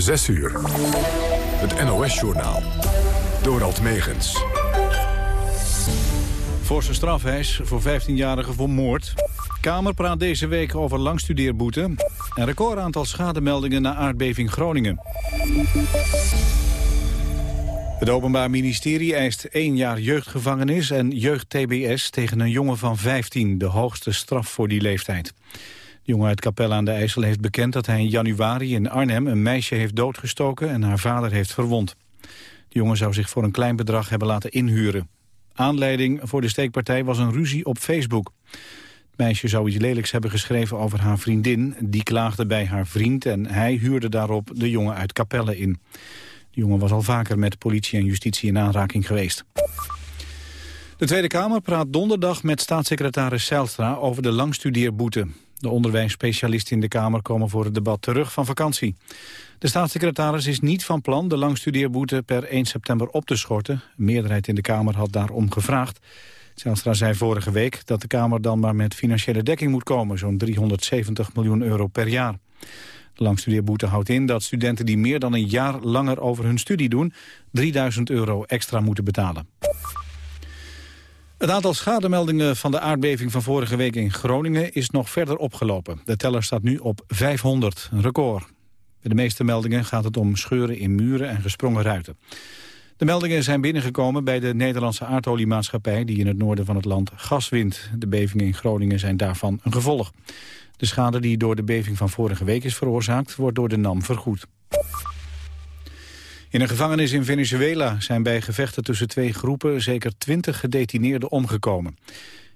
6 uur. Het NOS-journaal. Dorald Megens. Forse strafeis voor 15-jarigen voor moord. Kamer praat deze week over langstudeerboete. Een recordaantal schademeldingen na aardbeving Groningen. Het Openbaar Ministerie eist één jaar jeugdgevangenis en jeugd-TBS tegen een jongen van 15, de hoogste straf voor die leeftijd. Jongen uit Capelle aan de IJssel heeft bekend dat hij in januari in Arnhem een meisje heeft doodgestoken en haar vader heeft verwond. De jongen zou zich voor een klein bedrag hebben laten inhuren. Aanleiding voor de steekpartij was een ruzie op Facebook. Het meisje zou iets lelijks hebben geschreven over haar vriendin. Die klaagde bij haar vriend en hij huurde daarop de jongen uit Capelle in. De jongen was al vaker met politie en justitie in aanraking geweest. De Tweede Kamer praat donderdag met staatssecretaris Zijlstra over de langstudeerboete. De onderwijsspecialisten in de Kamer komen voor het debat terug van vakantie. De staatssecretaris is niet van plan de langstudeerboete per 1 september op te schorten. Een meerderheid in de Kamer had daarom gevraagd. Zijlstra zei vorige week dat de Kamer dan maar met financiële dekking moet komen, zo'n 370 miljoen euro per jaar. De langstudeerboete houdt in dat studenten die meer dan een jaar langer over hun studie doen, 3000 euro extra moeten betalen. Het aantal schademeldingen van de aardbeving van vorige week in Groningen is nog verder opgelopen. De teller staat nu op 500, een record. Bij de meeste meldingen gaat het om scheuren in muren en gesprongen ruiten. De meldingen zijn binnengekomen bij de Nederlandse aardoliemaatschappij... die in het noorden van het land gas wint. De bevingen in Groningen zijn daarvan een gevolg. De schade die door de beving van vorige week is veroorzaakt... wordt door de NAM vergoed. In een gevangenis in Venezuela zijn bij gevechten tussen twee groepen... zeker twintig gedetineerden omgekomen.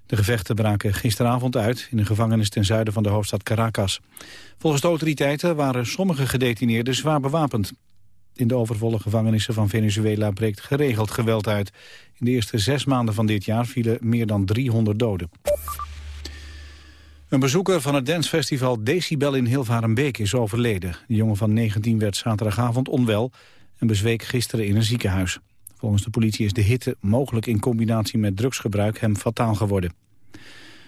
De gevechten braken gisteravond uit in een gevangenis ten zuiden van de hoofdstad Caracas. Volgens de autoriteiten waren sommige gedetineerden zwaar bewapend. In de overvolle gevangenissen van Venezuela breekt geregeld geweld uit. In de eerste zes maanden van dit jaar vielen meer dan 300 doden. Een bezoeker van het dancefestival Decibel in Hilvarenbeek is overleden. De jongen van 19 werd zaterdagavond onwel en bezweek gisteren in een ziekenhuis. Volgens de politie is de hitte mogelijk in combinatie met drugsgebruik hem fataal geworden.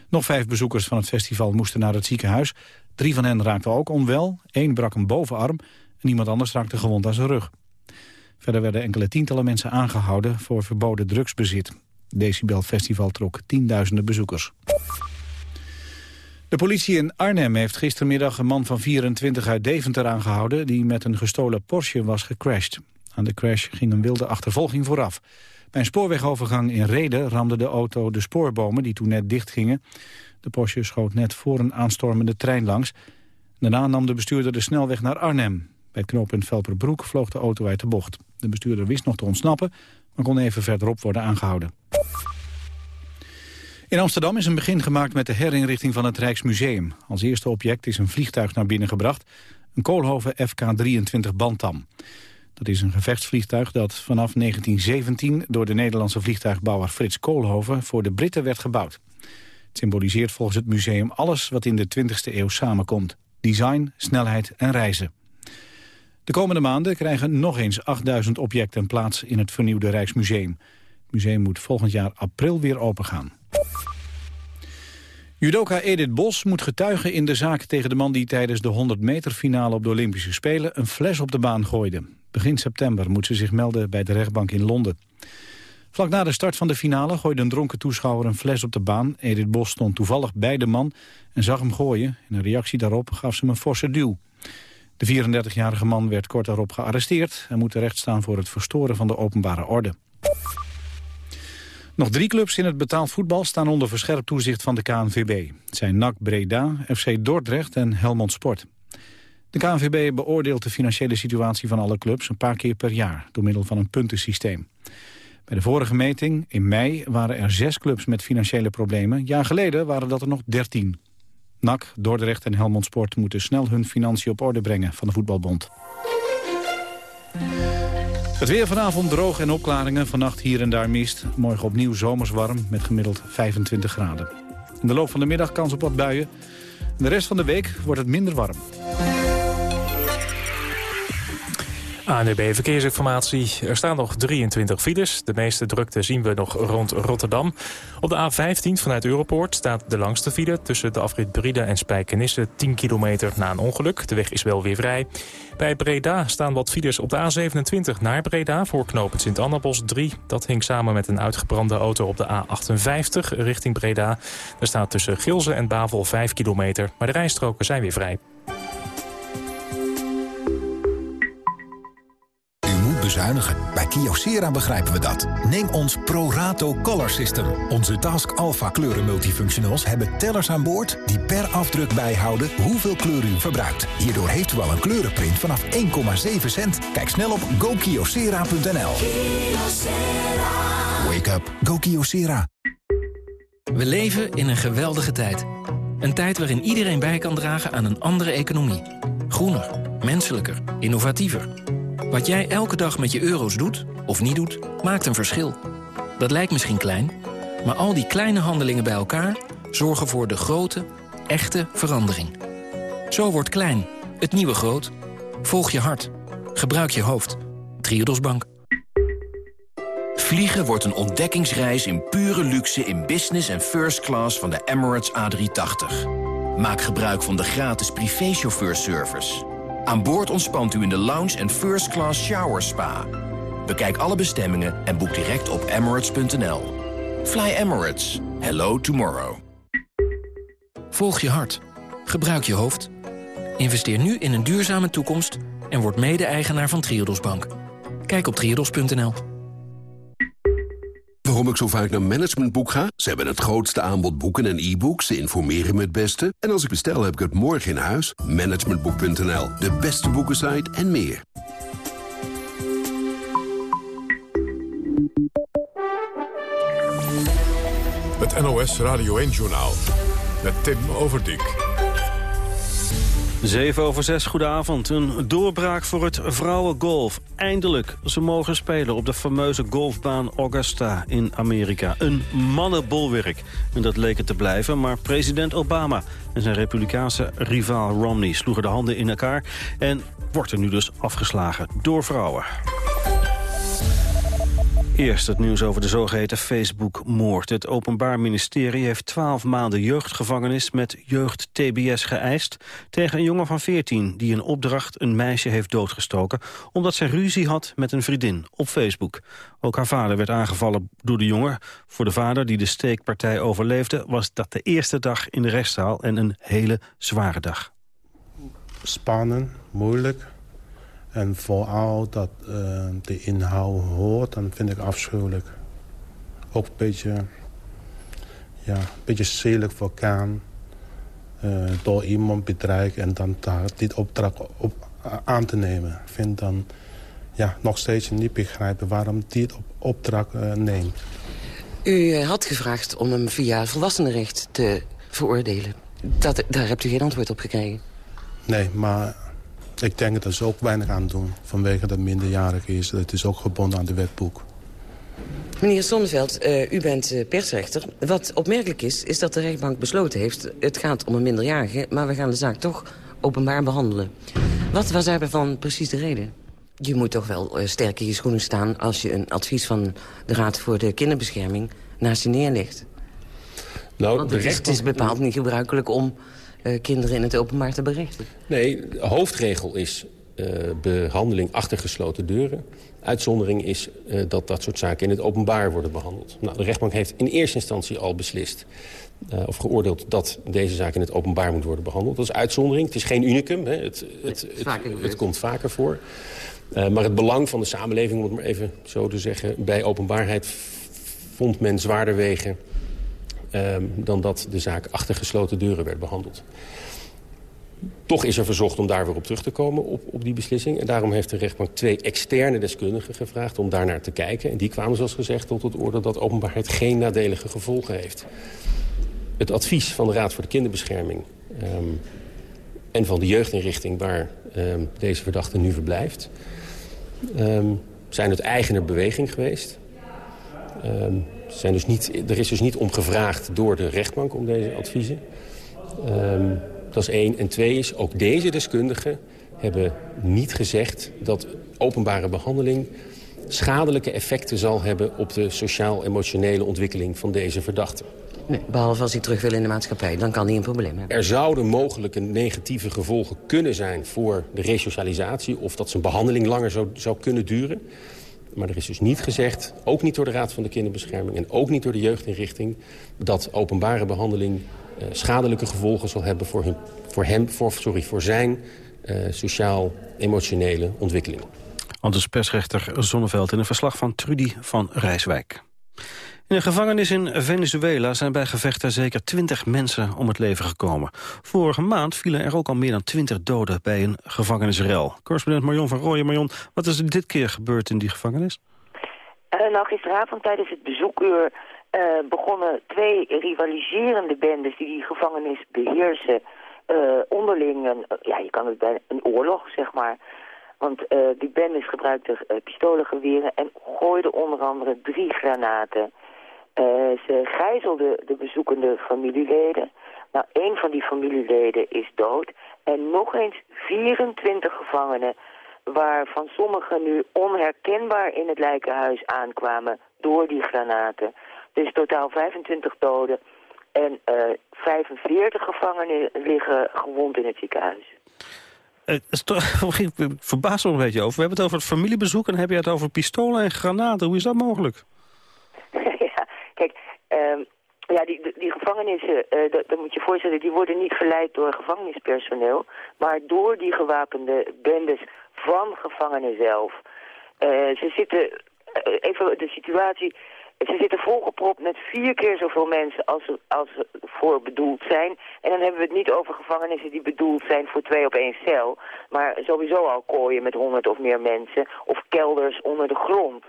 Nog vijf bezoekers van het festival moesten naar het ziekenhuis. Drie van hen raakten ook onwel, één brak een bovenarm en iemand anders raakte gewond aan zijn rug. Verder werden enkele tientallen mensen aangehouden voor verboden drugsbezit. Decibel Festival trok tienduizenden bezoekers. De politie in Arnhem heeft gistermiddag een man van 24 uit Deventer aangehouden... die met een gestolen Porsche was gecrashed. Aan de crash ging een wilde achtervolging vooraf. Bij een spoorwegovergang in Reden ramde de auto de spoorbomen die toen net dicht gingen. De Porsche schoot net voor een aanstormende trein langs. Daarna nam de bestuurder de snelweg naar Arnhem. Bij het knooppunt Velperbroek vloog de auto uit de bocht. De bestuurder wist nog te ontsnappen, maar kon even verderop worden aangehouden. In Amsterdam is een begin gemaakt met de herinrichting van het Rijksmuseum. Als eerste object is een vliegtuig naar binnen gebracht. Een Koolhoven FK-23 Bantam. Dat is een gevechtsvliegtuig dat vanaf 1917 door de Nederlandse vliegtuigbouwer Frits Koolhoven voor de Britten werd gebouwd. Het symboliseert volgens het museum alles wat in de 20e eeuw samenkomt. Design, snelheid en reizen. De komende maanden krijgen nog eens 8000 objecten plaats in het vernieuwde Rijksmuseum. Het museum moet volgend jaar april weer opengaan. Judoka Edith Bos moet getuigen in de zaak tegen de man die tijdens de 100 meter finale op de Olympische Spelen een fles op de baan gooide. Begin september moet ze zich melden bij de rechtbank in Londen. Vlak na de start van de finale gooide een dronken toeschouwer een fles op de baan. Edith Bos stond toevallig bij de man en zag hem gooien. In een reactie daarop gaf ze hem een forse duw. De 34-jarige man werd kort daarop gearresteerd... en moet terecht staan voor het verstoren van de openbare orde. Nog drie clubs in het betaald voetbal staan onder verscherpt toezicht van de KNVB. Het zijn NAC Breda, FC Dordrecht en Helmond Sport. De KNVB beoordeelt de financiële situatie van alle clubs een paar keer per jaar door middel van een puntensysteem. Bij de vorige meting, in mei, waren er zes clubs met financiële problemen. Jaar geleden waren dat er nog dertien. NAC, Dordrecht en Helmond Sport moeten snel hun financiën op orde brengen van de voetbalbond. Het weer vanavond droog en opklaringen. Vannacht hier en daar mist. Morgen opnieuw zomers warm met gemiddeld 25 graden. In de loop van de middag kans op wat buien. De rest van de week wordt het minder warm. ANUB Verkeersinformatie. Er staan nog 23 files. De meeste drukte zien we nog rond Rotterdam. Op de A15 vanuit Europoort staat de langste file... tussen de afrit Bride en Spijkenisse 10 kilometer na een ongeluk. De weg is wel weer vrij. Bij Breda staan wat files op de A27 naar Breda... voor knooppunt Sint-Annabos 3. Dat hing samen met een uitgebrande auto op de A58 richting Breda. Er staat tussen Gilze en Bavel 5 kilometer, maar de rijstroken zijn weer vrij. Bezuinigen. Bij Kyocera begrijpen we dat. Neem ons ProRato Color System. Onze Task Alpha kleuren multifunctionals hebben tellers aan boord... die per afdruk bijhouden hoeveel kleur u verbruikt. Hierdoor heeft u al een kleurenprint vanaf 1,7 cent. Kijk snel op gokyocera.nl. Wake up. Go Kyocera. We leven in een geweldige tijd. Een tijd waarin iedereen bij kan dragen aan een andere economie. Groener, menselijker, innovatiever... Wat jij elke dag met je euro's doet, of niet doet, maakt een verschil. Dat lijkt misschien klein, maar al die kleine handelingen bij elkaar... zorgen voor de grote, echte verandering. Zo wordt klein, het nieuwe groot. Volg je hart. Gebruik je hoofd. Triodos Bank. Vliegen wordt een ontdekkingsreis in pure luxe in business en first class van de Emirates A380. Maak gebruik van de gratis privéchauffeurservice... Aan boord ontspant u in de lounge en first class shower spa. Bekijk alle bestemmingen en boek direct op emirates.nl. Fly Emirates. Hello tomorrow. Volg je hart. Gebruik je hoofd. Investeer nu in een duurzame toekomst en word mede-eigenaar van Triodos Bank. Kijk op triodos.nl. Waarom ik zo vaak naar Managementboek ga? Ze hebben het grootste aanbod boeken en e-books. Ze informeren me het beste. En als ik bestel, heb ik het morgen in huis. Managementboek.nl, de beste boekensite en meer. Het NOS Radio 1-journaal met Tim Overdijk. 7 over 6, goedenavond. Een doorbraak voor het vrouwengolf. Eindelijk, ze mogen spelen op de fameuze golfbaan Augusta in Amerika. Een mannenbolwerk. En dat leek het te blijven, maar president Obama en zijn republikaanse rivaal Romney sloegen de handen in elkaar... en wordt er nu dus afgeslagen door vrouwen. Eerst het nieuws over de zogeheten Facebook-moord. Het Openbaar Ministerie heeft 12 maanden jeugdgevangenis met jeugd-TBS geëist... tegen een jongen van 14 die in opdracht een meisje heeft doodgestoken... omdat zij ruzie had met een vriendin op Facebook. Ook haar vader werd aangevallen door de jongen. Voor de vader, die de steekpartij overleefde... was dat de eerste dag in de rechtszaal en een hele zware dag. Spannend, moeilijk en vooral dat uh, de inhoud hoort, dan vind ik afschuwelijk. Ook een beetje, ja, een beetje zedelijk voor Kaan. Uh, door iemand bedreigd en dan dit opdracht op, aan te nemen. Ik vind dan ja, nog steeds niet begrijpen waarom dit op, opdracht uh, neemt. U had gevraagd om hem via volwassenenrecht te veroordelen. Dat, daar hebt u geen antwoord op gekregen? Nee, maar ik denk dat ze ook weinig aan doen. Vanwege dat minderjarig is. Het is ook gebonden aan de wetboek. Meneer Sonneveld, uh, u bent uh, persrechter. Wat opmerkelijk is, is dat de rechtbank besloten heeft... het gaat om een minderjarige, maar we gaan de zaak toch openbaar behandelen. Wat was daarvan precies de reden? Je moet toch wel uh, sterk in je schoenen staan... als je een advies van de Raad voor de Kinderbescherming naast je neerlegt. Nou, Want het, is, het is bepaald niet gebruikelijk om kinderen in het openbaar te berichten? Nee, de hoofdregel is uh, behandeling achter gesloten deuren. Uitzondering is uh, dat dat soort zaken in het openbaar worden behandeld. Nou, de rechtbank heeft in eerste instantie al beslist... of geoordeeld dat deze zaak in het openbaar moet worden behandeld. Dat is uitzondering. Het is geen unicum. Hè. Het, het, het, het, komt vaker voor. maar het belang van de samenleving, om het maar even zo te zeggen... bij openbaarheid vond men zwaarder wegen dan dat de zaak achter gesloten deuren werd behandeld. Toch is er verzocht om daar weer op terug te komen op, op die beslissing. En daarom heeft de rechtbank twee externe deskundigen gevraagd om daarnaar te kijken. En die kwamen zoals gezegd tot het oordeel dat openbaarheid geen nadelige gevolgen heeft. Het advies van de Raad voor de Kinderbescherming um, en van de jeugdinrichting waar um, deze verdachte nu verblijft... Um, zijn het eigener beweging geweest. Zijn dus niet, er is dus niet om gevraagd door de rechtbank om deze adviezen. Um, dat is één. En twee is, ook deze deskundigen hebben niet gezegd dat openbare behandeling schadelijke effecten zal hebben... op de sociaal-emotionele ontwikkeling van deze verdachte. Nee, behalve als hij terug wil in de maatschappij, dan kan hij een probleem hebben. Er zouden mogelijke negatieve gevolgen kunnen zijn voor de resocialisatie... of dat zijn behandeling langer zou, zou kunnen duren. Maar er is dus niet gezegd, ook niet door de Raad van de Kinderbescherming... en ook niet door de jeugdinrichting... dat openbare behandeling uh, schadelijke gevolgen zal hebben voor, hun, voor, hem, voor, sorry, voor zijn uh, sociaal-emotionele ontwikkeling. Anders persrechter Zonneveld in een verslag van Trudy van Rijswijk. In een gevangenis in Venezuela zijn bij gevechten zeker 20 mensen om het leven gekomen. Vorige maand vielen er ook al meer dan 20 doden bij een gevangenisrel. Correspondent Marion van Rooyen. Marion, wat is er dit keer gebeurd in die gevangenis? Uh, nou, gisteravond tijdens het bezoekuur uh, begonnen twee rivaliserende bendes die die gevangenis beheersen. Uh, onderling, een, ja, je kan het bij een oorlog, zeg maar. Want die bendes gebruikten pistolengeweren en gooiden onder andere drie granaten. Uh, ze gijzelden de bezoekende familieleden. Nou, één van die familieleden is dood. En nog eens 24 gevangenen, waarvan sommigen nu onherkenbaar in het lijkenhuis aankwamen door die granaten. Dus totaal 25 doden en uh, eh, 45 gevangenen liggen gewond in het ziekenhuis. Uh, verbaas me een beetje over. We hebben het over het familiebezoek en heb je het over pistolen en granaten. Hoe is dat mogelijk? Um, ja, die, die gevangenissen, uh, dat, moet je voorstellen, die worden niet geleid door gevangenispersoneel, maar door die gewapende bendes van gevangenen zelf. Uh, ze zitten, uh, even de situatie, ze zitten volgepropt met vier keer zoveel mensen als, als voor bedoeld zijn. En dan hebben we het niet over gevangenissen die bedoeld zijn voor twee op één cel. Maar sowieso al kooien met honderd of meer mensen. Of kelders onder de grond.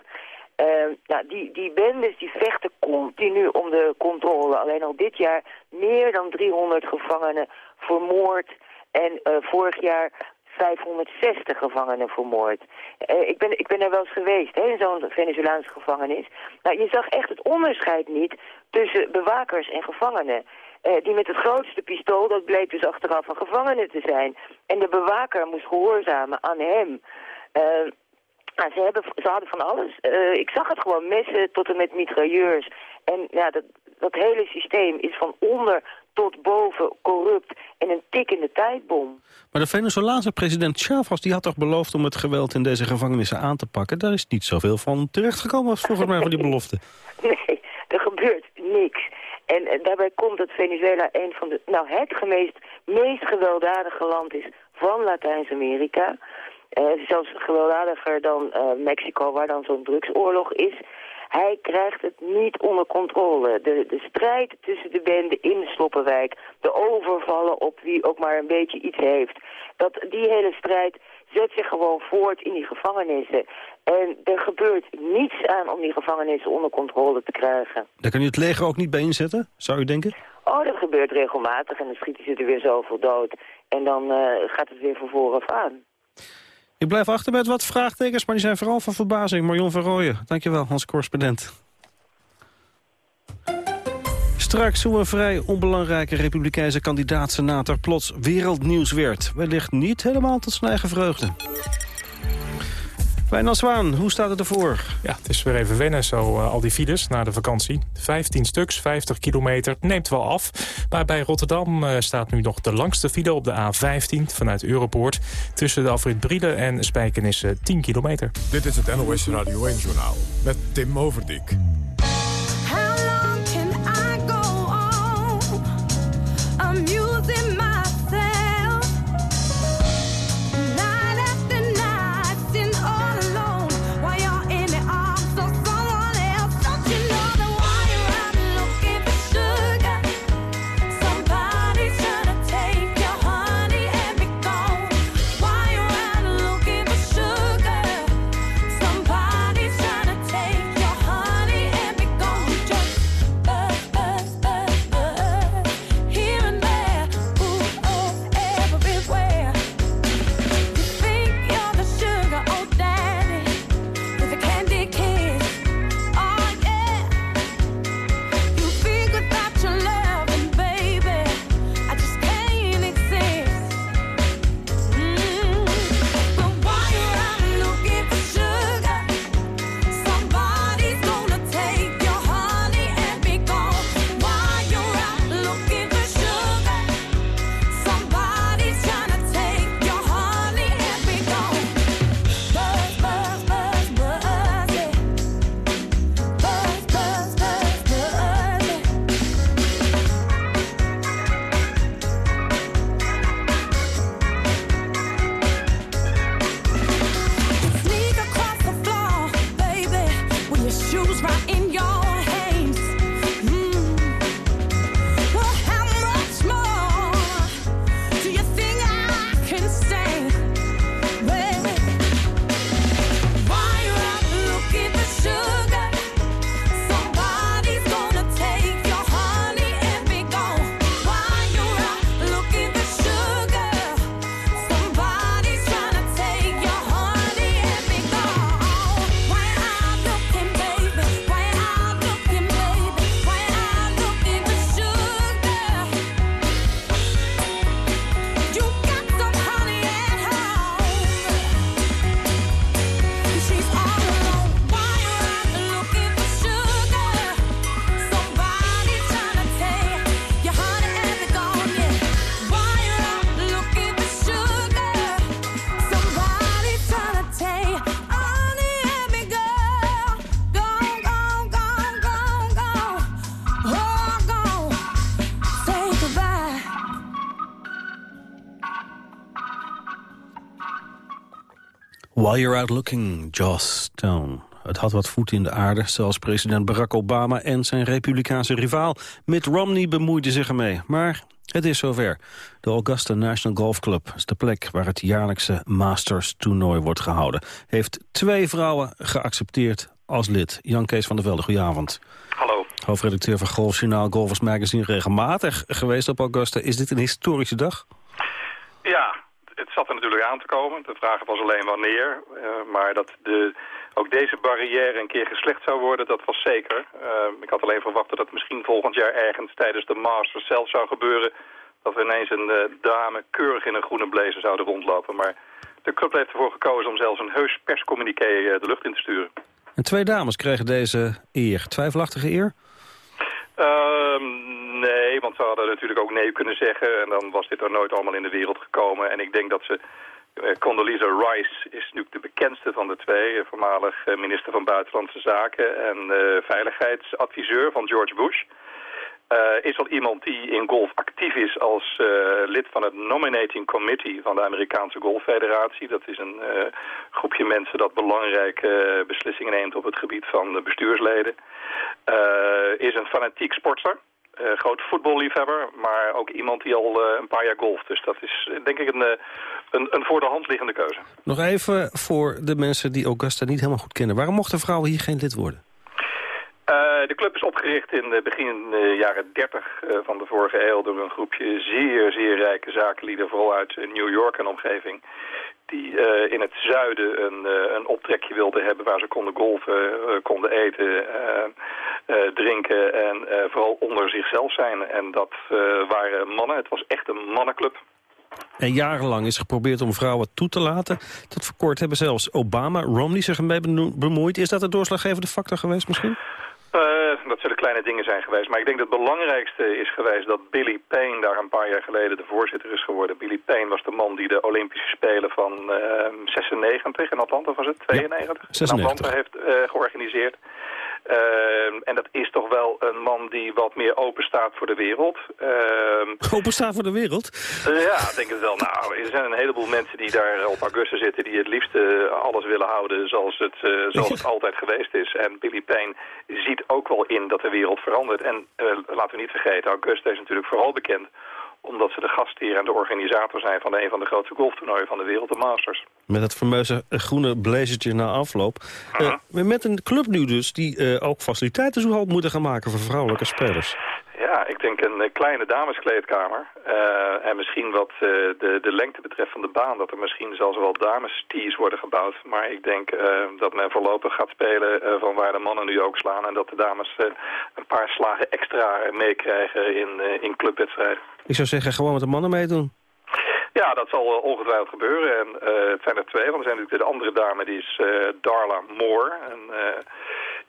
Uh, nou, die, die bendes die vechten continu om de controle. Alleen al dit jaar meer dan 300 gevangenen vermoord. En uh, vorig jaar 560 gevangenen vermoord. Uh, ik, ben, ik ben er wel eens geweest hè, in zo'n Venezolaanse gevangenis. Nou, je zag echt het onderscheid niet tussen bewakers en gevangenen. Uh, die met het grootste pistool, dat bleek dus achteraf een gevangene te zijn. En de bewaker moest gehoorzamen aan hem. Uh, nou, ze, hebben, ze hadden van alles. Uh, ik zag het gewoon, messen tot en met mitrailleurs. En ja, dat, dat hele systeem is van onder tot boven corrupt en een tikkende tijdbom. Maar de Venezolaanse president Chavez die had toch beloofd om het geweld in deze gevangenissen aan te pakken? Daar is niet zoveel van terechtgekomen als volgens mij van die belofte. Nee, er gebeurt niks. En, en daarbij komt dat Venezuela een van de, nou het gemeest, meest gewelddadige land is van Latijns-Amerika. Uh, zelfs gewelddadiger dan uh, Mexico, waar dan zo'n drugsoorlog is. Hij krijgt het niet onder controle. De, de strijd tussen de benden in de Sloppenwijk, de overvallen op wie ook maar een beetje iets heeft. Dat, die hele strijd zet zich gewoon voort in die gevangenissen. En er gebeurt niets aan om die gevangenissen onder controle te krijgen. Daar kan je het leger ook niet bij inzetten, zou u denken? Oh, dat gebeurt regelmatig en dan schieten ze er weer zoveel dood. En dan uh, gaat het weer van vooraf aan. Ik blijf achter met wat vraagtekens, maar die zijn vooral van verbazing. Marion van Rooyen, dankjewel, onze correspondent. Straks hoe een vrij onbelangrijke republikeinse kandidaat-senator plots wereldnieuws werd. Wellicht niet helemaal tot zijn eigen vreugde. Wijnald Zwaan, hoe staat het ervoor? Ja, het is weer even wennen, zo uh, al die files na de vakantie. 15 stuks, 50 kilometer, neemt wel af. Maar bij Rotterdam uh, staat nu nog de langste file op de A15 vanuit Europoort. Tussen de afrit Brielen en Spijkenisse 10 kilometer. Dit is het NOS Radio 1-journaal met Tim Overdijk. While you're out looking, Joss Stone. Het had wat voet in de aarde, zelfs president Barack Obama en zijn republikeinse rivaal Mitt Romney bemoeiden zich ermee. Maar het is zover. De Augusta National Golf Club is de plek waar het jaarlijkse Masters-toernooi wordt gehouden. Heeft twee vrouwen geaccepteerd als lid. Jan Kees van der Velde, goedenavond. Hallo. Hoofdredacteur van Golfjournaal Golfers Magazine regelmatig geweest op Augusta. Is dit een historische dag? Zat er natuurlijk aan te komen. De vraag was alleen wanneer. Uh, maar dat de, ook deze barrière een keer geslecht zou worden, dat was zeker. Uh, ik had alleen verwacht dat het misschien volgend jaar ergens tijdens de Masters zelf zou gebeuren. Dat we ineens een uh, dame keurig in een groene blazer zouden rondlopen. Maar de club heeft ervoor gekozen om zelfs een heus perscommuniqué de lucht in te sturen. En twee dames kregen deze eer. Twijfelachtige eer? Uh, nee, want ze hadden natuurlijk ook nee kunnen zeggen. En dan was dit er nooit allemaal in de wereld gekomen. En ik denk dat ze... Uh, Condoleezza Rice is natuurlijk de bekendste van de twee. Voormalig uh, minister van Buitenlandse Zaken en veiligheidsadviseur van George Bush. Uh, is al iemand die in golf actief is als uh, lid van het Nominating Committee van de Amerikaanse Golffederatie. Dat is een uh, groepje mensen dat belangrijke beslissingen neemt op het gebied van bestuursleden. is een fanatiek sportster. groot voetballiefhebber, maar ook iemand die al een paar jaar golft. Dus dat is denk ik een, een, een voor de hand liggende keuze. Nog even voor de mensen die Augusta niet helemaal goed kennen. Waarom mochten vrouwen hier geen lid worden? Uh, de club is opgericht in de begin uh, jaren 30 uh, van de vorige eeuw door een groepje zeer, zeer rijke zakenlieden, vooral uit New York en omgeving, die in het zuiden een, een optrekje wilden hebben waar ze konden golven, konden eten, drinken en vooral onder zichzelf zijn. En dat waren mannen, het was echt een mannenclub. En jarenlang is geprobeerd om vrouwen toe te laten. Tot voor kort hebben zelfs Obama, Romney zich ermee bemoeid. Is dat een doorslaggevende factor geweest misschien? Uh, dat zullen kleine dingen zijn geweest. Maar ik denk dat het belangrijkste is geweest dat Billy Payne daar een paar jaar geleden de voorzitter is geworden. Billy Payne was de man die de Olympische Spelen van uh, 96 in Atlanta was het, 92? Ja, 96. In Atlanta heeft uh, georganiseerd. Uh, en dat is toch wel een man die wat meer open staat voor de wereld. Uh, open staat voor de wereld? Ja, denk het wel. Nou, er zijn een heleboel mensen die daar op Augusta zitten... die het liefst alles willen houden zoals het, zoals het altijd geweest is. En Billy Payne ziet ook wel in dat de wereld verandert. En laten we niet vergeten, Augusta is natuurlijk vooral bekend omdat ze de gastheer en de organisator zijn van een van de grootste golftoernooien van de wereld, de Masters. Met dat fameuze groene blazertje na afloop. Uh -huh. uh, met een club nu dus die uh, ook faciliteiten zo had moeten gaan maken voor vrouwelijke spelers. Ja, ik denk een kleine dameskleedkamer. Uh, en misschien wat uh, de, de lengte betreft van de baan... dat er misschien zelfs wel damestees worden gebouwd. Maar ik denk uh, dat men voorlopig gaat spelen van waar de mannen nu ook slaan... en dat de dames een paar slagen extra meekrijgen in, in clubwedstrijden. Ik zou zeggen, gewoon met de mannen meedoen. Ja, dat zal ongetwijfeld gebeuren. En het zijn er twee, want er zijn natuurlijk de andere dame, die is Darla Moore... En,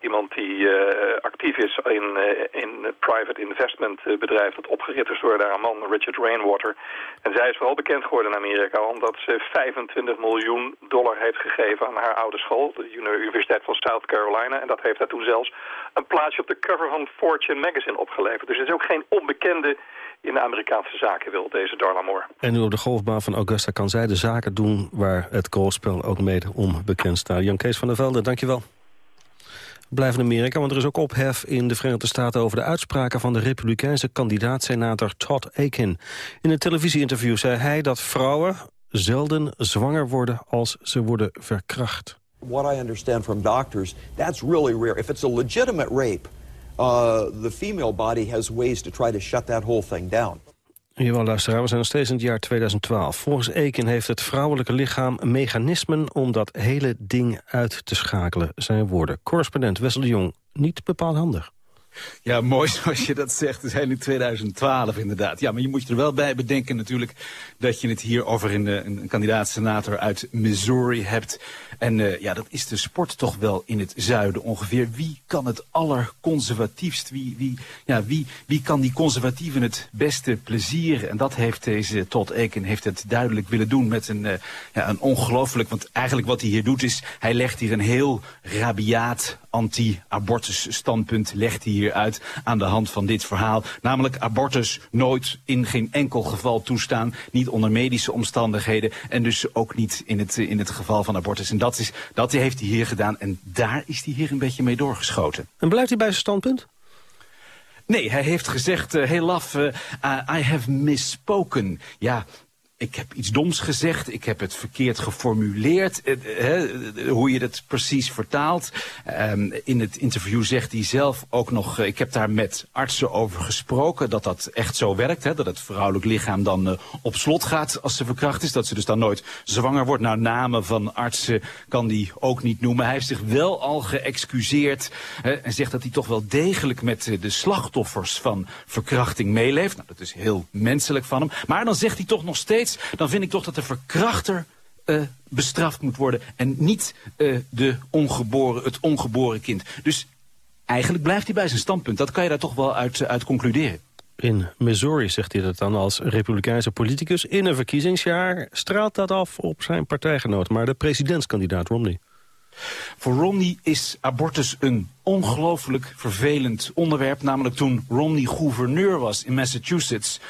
iemand die uh, actief is in, uh, in private investment bedrijf dat opgericht is door haar man Richard Rainwater. En zij is vooral bekend geworden in Amerika omdat ze 25 miljoen dollar heeft gegeven aan haar oude school, de Universiteit van South Carolina. En dat heeft haar toen zelfs een plaatsje op de cover van Fortune magazine opgeleverd. Dus het is ook geen onbekende in de Amerikaanse zaken wil, deze Darla Moore. En nu op de golfbaan van Augusta kan zij de zaken doen waar het golfspel ook mede om bekend staat. Jan Kees van der Velde, dankjewel blijven in Amerika, want er is ook ophef in de Verenigde Staten... over de uitspraken van de republikeinse kandidaat-senator Todd Akin. In een televisieinterview zei hij dat vrouwen zelden zwanger worden als ze worden verkracht. What I understand from doctors, that's really rare. If it's a legitimate rape, uh, the female body has ways to try to shut that whole thing down. Jawel, luisteraar, we zijn nog steeds in het jaar 2012. Volgens Eken heeft het vrouwelijke lichaam mechanismen om dat hele ding uit te schakelen. Zijn woorden. Correspondent Wessel de Jong, niet bepaald handig. Ja, mooi zoals je dat zegt. We zijn in 2012 inderdaad. Ja, maar je moet je er wel bij bedenken natuurlijk... dat je het hier over een, een kandidaat-senator uit Missouri hebt. En uh, ja, dat is de sport toch wel in het zuiden ongeveer. Wie kan het allerconservatiefst? Wie, wie, ja, wie, wie kan die conservatieven het beste plezieren? En dat heeft deze Todd Eken heeft het duidelijk willen doen met een, uh, ja, een ongelooflijk... want eigenlijk wat hij hier doet is... hij legt hier een heel rabiaat anti-abortus standpunt legt hier hier uit aan de hand van dit verhaal. Namelijk abortus nooit in geen enkel geval toestaan. Niet onder medische omstandigheden. En dus ook niet in het, in het geval van abortus. En dat, is, dat heeft hij hier gedaan. En daar is hij hier een beetje mee doorgeschoten. En blijft hij bij zijn standpunt? Nee, hij heeft gezegd, uh, heel laf, uh, I have misspoken. Ja, ik heb iets doms gezegd, ik heb het verkeerd geformuleerd, eh, hoe je het precies vertaalt. Um, in het interview zegt hij zelf ook nog, ik heb daar met artsen over gesproken, dat dat echt zo werkt. Hè, dat het vrouwelijk lichaam dan op slot gaat als ze verkracht is, dat ze dus dan nooit zwanger wordt. Nou, namen van artsen kan hij ook niet noemen. Hij heeft zich wel al geëxcuseerd en zegt dat hij toch wel degelijk met de slachtoffers van verkrachting meeleeft. Nou, dat is heel menselijk van hem. Maar dan zegt hij toch nog steeds dan vind ik toch dat de verkrachter uh, bestraft moet worden en niet uh, de ongeboren, het ongeboren kind. Dus eigenlijk blijft hij bij zijn standpunt. Dat kan je daar toch wel uit, uit concluderen. In Missouri zegt hij dat dan als republikeinse politicus. In een verkiezingsjaar straalt dat af op zijn partijgenoot. Maar de presidentskandidaat Romney. Voor Romney is abortus een ongelooflijk vervelend onderwerp. Namelijk toen Romney gouverneur was in Massachusetts...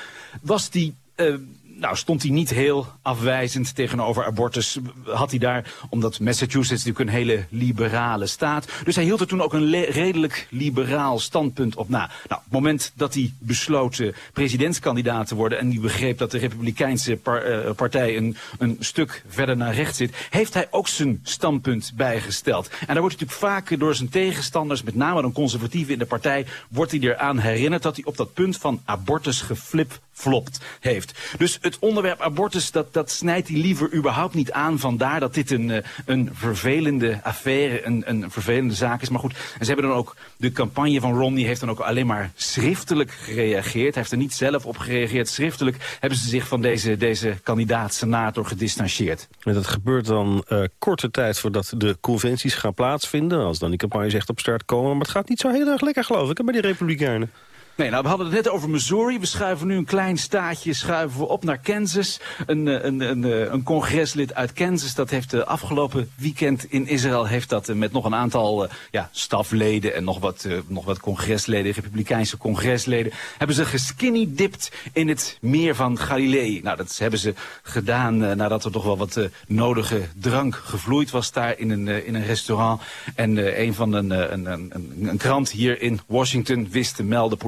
was die uh, nou, stond hij niet heel afwijzend tegenover abortus. Had hij daar, omdat Massachusetts natuurlijk een hele liberale staat. Dus hij hield er toen ook een redelijk liberaal standpunt op na. Nou, op het moment dat hij besloot presidentskandidaat te worden... en die begreep dat de Republikeinse uh, partij een, een stuk verder naar rechts zit... heeft hij ook zijn standpunt bijgesteld. En daar wordt natuurlijk vaak door zijn tegenstanders... met name dan conservatieven in de partij... wordt hij eraan herinnerd dat hij op dat punt van abortus geflip flopt heeft. Dus het onderwerp abortus, dat, dat snijdt hij liever überhaupt niet aan. Vandaar dat dit een, eh, een vervelende affaire, een, een vervelende zaak is. Maar goed, en ze hebben dan ook, de campagne van Romney heeft dan ook alleen maar schriftelijk gereageerd. Hij heeft er niet zelf op gereageerd. Schriftelijk hebben ze zich van deze, deze kandidaat-senator gedistanceerd. En dat gebeurt dan uh, korte tijd voordat de conventies gaan plaatsvinden. Als dan die campagne zegt op start komen. Maar het gaat niet zo heel erg lekker, geloof ik, bij die republikeinen. Nee, nou, we hadden het net over Missouri. We schuiven nu een klein staatje schuiven we op naar Kansas. Een, eh, een, een, eh, een congreslid uit Kansas, dat heeft de afgelopen weekend in Israël... heeft dat eh, met nog een aantal ja, stafleden en nog wat, nog wat congresleden... republikeinse congresleden... hebben ze geskinny dipped in het meer van Galilee. Nou, dat hebben ze gedaan nadat er toch wel wat nodige drank gevloeid was daar in een, in een restaurant. En een van een, een, een, een krant hier in Washington wist te melden...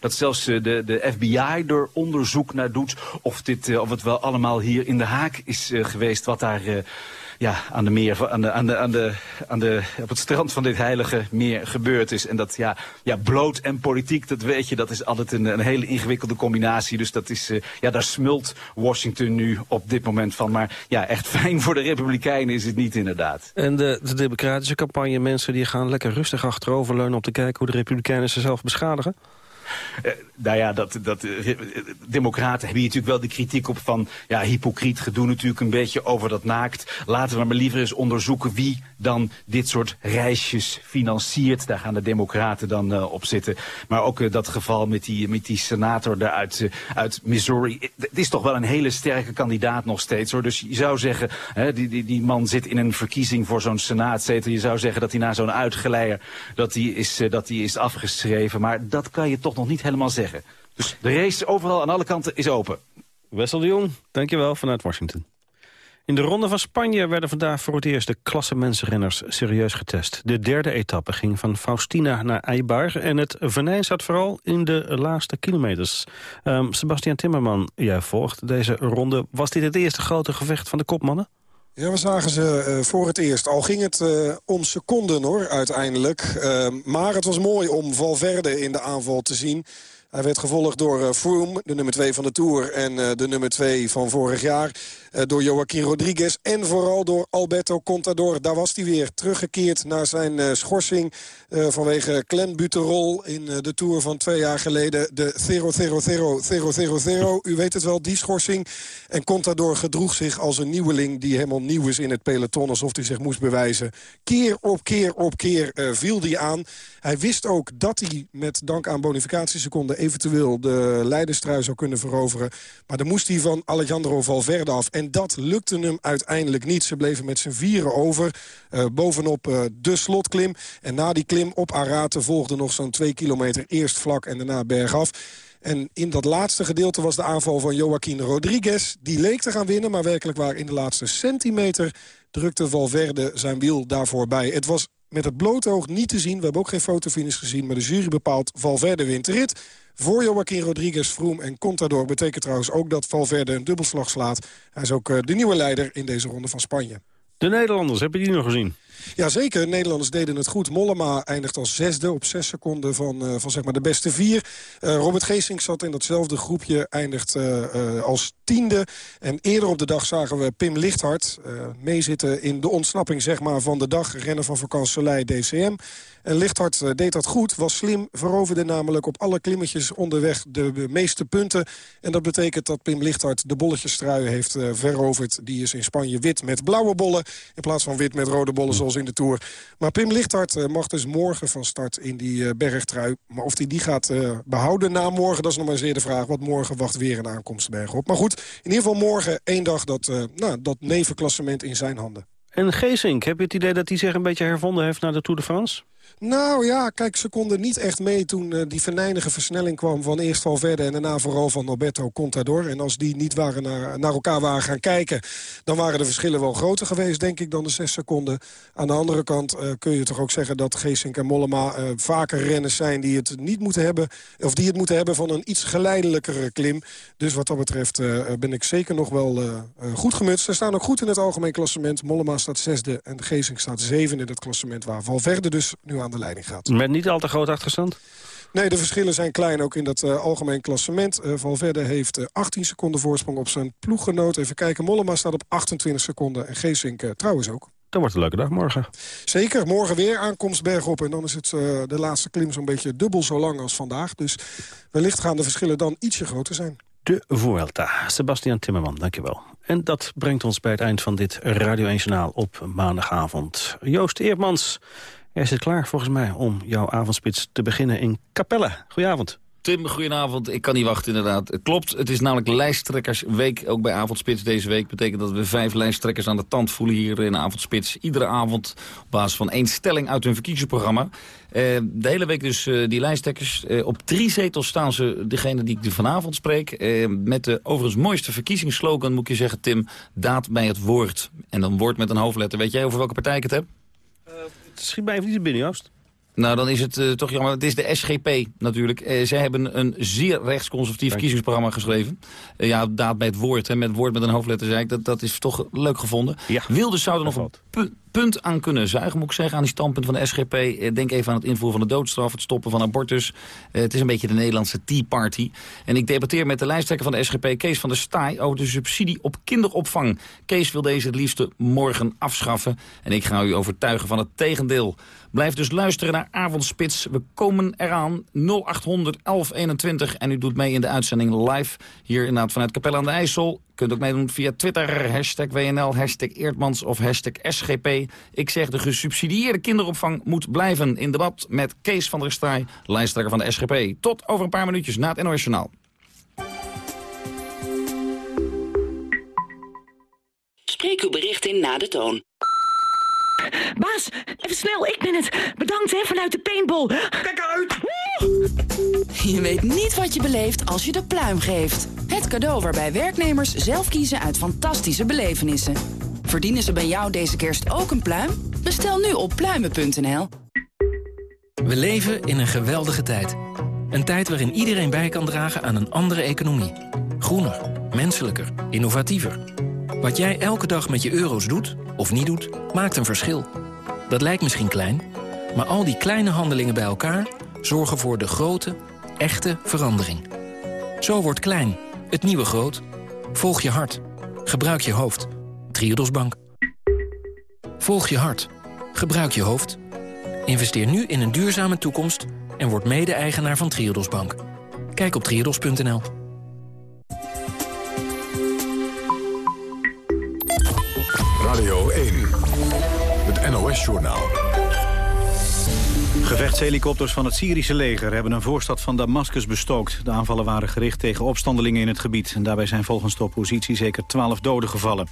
Dat zelfs eh, de, de FBI er onderzoek naar doet of, dit, eh, of het wel allemaal hier in de haak is eh, geweest wat daar ja, aan de meer, aan de, aan de, aan de, aan de, op het strand van dit heilige meer gebeurd is. En dat, ja, ja bloot en politiek, dat weet je, dat is altijd een, een hele ingewikkelde combinatie. Dus dat is, ja, daar smult Washington nu op dit moment van. Maar ja, echt fijn voor de Republikeinen is het niet inderdaad. En de, de democratische campagne, mensen die gaan lekker rustig achteroverleunen om te kijken hoe de Republikeinen zichzelf beschadigen? Uh, nou ja, dat, dat, uh, democraten hebben hier natuurlijk wel de kritiek op van... ja, hypocriet gedoe natuurlijk een beetje over dat naakt. Laten we maar liever eens onderzoeken wie dan dit soort reisjes financiert. Daar gaan de democraten dan uh, op zitten. Maar ook dat geval met die, met die senator daar uit, uit Missouri. Het is toch wel een hele sterke kandidaat nog steeds. hoor. Dus je zou zeggen, hè, die, die, die man zit in een verkiezing voor zo'n senaatzetel. Je zou zeggen dat hij na zo'n uitgeleier dat hij is, dat hij is afgeschreven. Maar dat kan je toch nog niet helemaal zeggen. Dus de race overal aan alle kanten is open. Wessel de Jong, dankjewel vanuit Washington. In de Ronde van Spanje werden vandaag voor het eerst de klassementsrenners serieus getest. De derde etappe ging van Faustina naar Eibar en het venijn zat vooral in de laatste kilometers. Um, Sebastian Timmerman, jij volgt deze ronde. Was dit het eerste grote gevecht van de kopmannen? Ja, we zagen ze uh, voor het eerst. Al ging het uh, om seconden hoor, uiteindelijk. Uh, maar het was mooi om Valverde in de aanval te zien. Hij werd gevolgd door uh, Froome, de nummer 2 van de Tour... en de nummer 2 van vorig jaar. Uh, door Joaquin Rodriguez en vooral door Alberto Contador. Daar was hij weer teruggekeerd naar zijn schorsing... vanwege klenbuterol in de Tour van twee jaar geleden. De 0-0-0-0-0-0. U weet het wel, die schorsing. En Contador gedroeg zich als een nieuweling... die helemaal nieuw is in het peloton, alsof hij zich moest bewijzen. Keer op keer op keer viel hij aan. Hij wist ook dat hij met dank aan bonificatieseconden eventueel de leiderstrui zou kunnen veroveren. Maar dan moest hij van Alejandro Valverde af. En dat lukte hem uiteindelijk niet. Ze bleven met z'n vieren over. bovenop de slotklim. En na die klim op Arate volgde nog zo'n twee kilometer eerst vlak en daarna bergaf. En in dat laatste gedeelte was de aanval van Joaquin Rodriguez. Die leek te gaan winnen, maar werkelijk waar in de laatste centimeter... drukte Valverde zijn wiel daarvoor bij. Het was met het blote oog niet te zien. We hebben ook geen fotofinish gezien, maar de jury bepaalt Valverde wint de rit. Voor Joaquin Rodriguez, Vroom en Contador betekent trouwens ook dat Valverde een dubbelslag slaat. Hij is ook eh, de nieuwe leider in deze ronde van Spanje. De Nederlanders, heb je die nog gezien? Jazeker, Nederlanders deden het goed. Mollema eindigt als zesde op zes seconden van, uh, van zeg maar de beste vier. Uh, Robert Geesink zat in datzelfde groepje, eindigt uh, als tiende. En eerder op de dag zagen we Pim Lichthart meezitten in de ontsnapping zeg maar, van de dag. Rennen van Vakant Soleil DCM. En Lichthart uh, deed dat goed, was slim, veroverde namelijk op alle klimmetjes onderweg de, meeste punten. En dat betekent dat Pim Lichthart de bolletjestrui heeft uh, veroverd. Die is in Spanje wit met blauwe bollen in plaats van wit met rode bollen zoals in de Tour. Maar Pim Lichthart uh, mag dus morgen van start in die bergtrui. Maar of hij die, die gaat behouden na morgen, dat is nog maar zeer de vraag. Want morgen wacht weer een aankomst bergop. Maar goed, in ieder geval morgen één dag dat, nou, dat nevenklassement in zijn handen. En Geesink, heb je het idee dat hij zich een beetje hervonden heeft naar de Tour de France? Nou ja, kijk, ze konden niet echt mee toen uh, die venijnige versnelling kwam... van eerst Valverde en daarna vooral van Norberto Contador. En als die niet waren naar, naar elkaar waren gaan kijken... dan waren de verschillen wel groter geweest, denk ik, dan de zes seconden. Aan de andere kant uh, kun je toch ook zeggen dat Geesink en Mollema... Uh, vaker renners zijn die het niet moeten hebben... of die het moeten hebben van een iets geleidelijkere klim. Dus wat dat betreft ben ik zeker nog wel goed gemutst. Ze staan ook goed in het algemeen klassement. Mollema staat zesde en Geesink staat zevende in het klassement... waar Valverde dus nu aan de leiding gaat. Met niet al te groot achterstand? Nee, de verschillen zijn klein ook in dat uh, algemeen klassement. Uh, Valverde heeft uh, 18 seconden voorsprong op zijn ploeggenoot. Even kijken, Mollema staat op 28 seconden en Geesink trouwens ook. Dan wordt een leuke dag morgen. Zeker, morgen weer aankomst bergop. En dan is het de laatste klim zo'n beetje dubbel zo lang als vandaag. Dus wellicht gaan de verschillen dan ietsje groter zijn. De Vuelta. Sebastian Timmerman, dankjewel. En dat brengt ons bij het eind van dit Radio 1 Journaal op maandagavond. Joost Eermans Jij zit klaar volgens mij om jouw avondspits te beginnen in Capelle. Goedenavond. Tim, goedenavond. Ik kan niet wachten inderdaad. Het klopt, het is namelijk lijsttrekkersweek, ook bij Avondspits deze week. betekent dat we vijf lijsttrekkers aan de tand voelen hier in Avondspits. Iedere avond op basis van één stelling uit hun verkiezingsprogramma. Uh, de hele week dus uh, die lijsttrekkers. Uh, op drie zetels staan ze, degene die ik vanavond spreek. met de overigens mooiste verkiezingsslogan moet je zeggen, Tim. Daad bij het woord. En dan woord met een hoofdletter. Weet jij over welke partij ik het heb? Schiet mij even niet binnen, Joost. Nou, dan is het uh, toch jammer. Het is de SGP natuurlijk. Uh, zij hebben een zeer rechtsconservatief verkiezingsprogramma geschreven. Uh, ja, daad bij het woord. Hè, met woord met een hoofdletter zei ik. Dat, dat is toch leuk gevonden. Ja, Wilders zou er nog een punt aan kunnen zuigen, moet ik zeggen, aan die standpunt van de SGP. Denk even aan het invoeren van de doodstraf, het stoppen van abortus. het is een beetje de Nederlandse Tea Party. En ik debatteer met de lijsttrekker van de SGP, Kees van der Staaij, over de subsidie op kinderopvang. Kees wil deze het liefste morgen afschaffen. En ik ga u overtuigen van het tegendeel. Blijf dus luisteren naar Avondspits. We komen eraan 0800 1121 en u doet mee in de uitzending live. Hier inderdaad vanuit Capelle aan de IJssel. Kunt ook meedoen via Twitter, hashtag WNL, hashtag Eertmans of hashtag SGP. Ik zeg de gesubsidieerde kinderopvang moet blijven in debat met Kees van der Staaij, lijsttrekker van de SGP. Tot over een paar minuutjes na het NOS Journaal. Spreek uw bericht in na de toon. Baas, even snel, ik ben het. Bedankt hè, vanuit de paintball. Kijk uit! Je weet niet wat je beleeft als je de pluim geeft. Het cadeau waarbij werknemers zelf kiezen uit fantastische belevenissen. Verdienen ze bij jou deze kerst ook een pluim? Bestel nu op pluimen.nl. We leven in een geweldige tijd. Een tijd waarin iedereen bij kan dragen aan een andere economie. Groener, menselijker, innovatiever. Wat jij elke dag met je euro's doet, of niet doet, maakt een verschil. Dat lijkt misschien klein, maar al die kleine handelingen bij elkaar... zorgen voor de grote, echte verandering. Zo wordt klein, het nieuwe groot. Volg je hart. Gebruik je hoofd. Triodos Bank. Volg je hart. Gebruik je hoofd. Investeer nu in een duurzame toekomst... en word mede-eigenaar van Triodos Bank. Kijk op triodos.nl. Radio 1. Het NOS-journaal. Gevechtshelikopters van het Syrische leger hebben een voorstad van Damascus bestookt. De aanvallen waren gericht tegen opstandelingen in het gebied. En daarbij zijn volgens de oppositie zeker twaalf doden gevallen.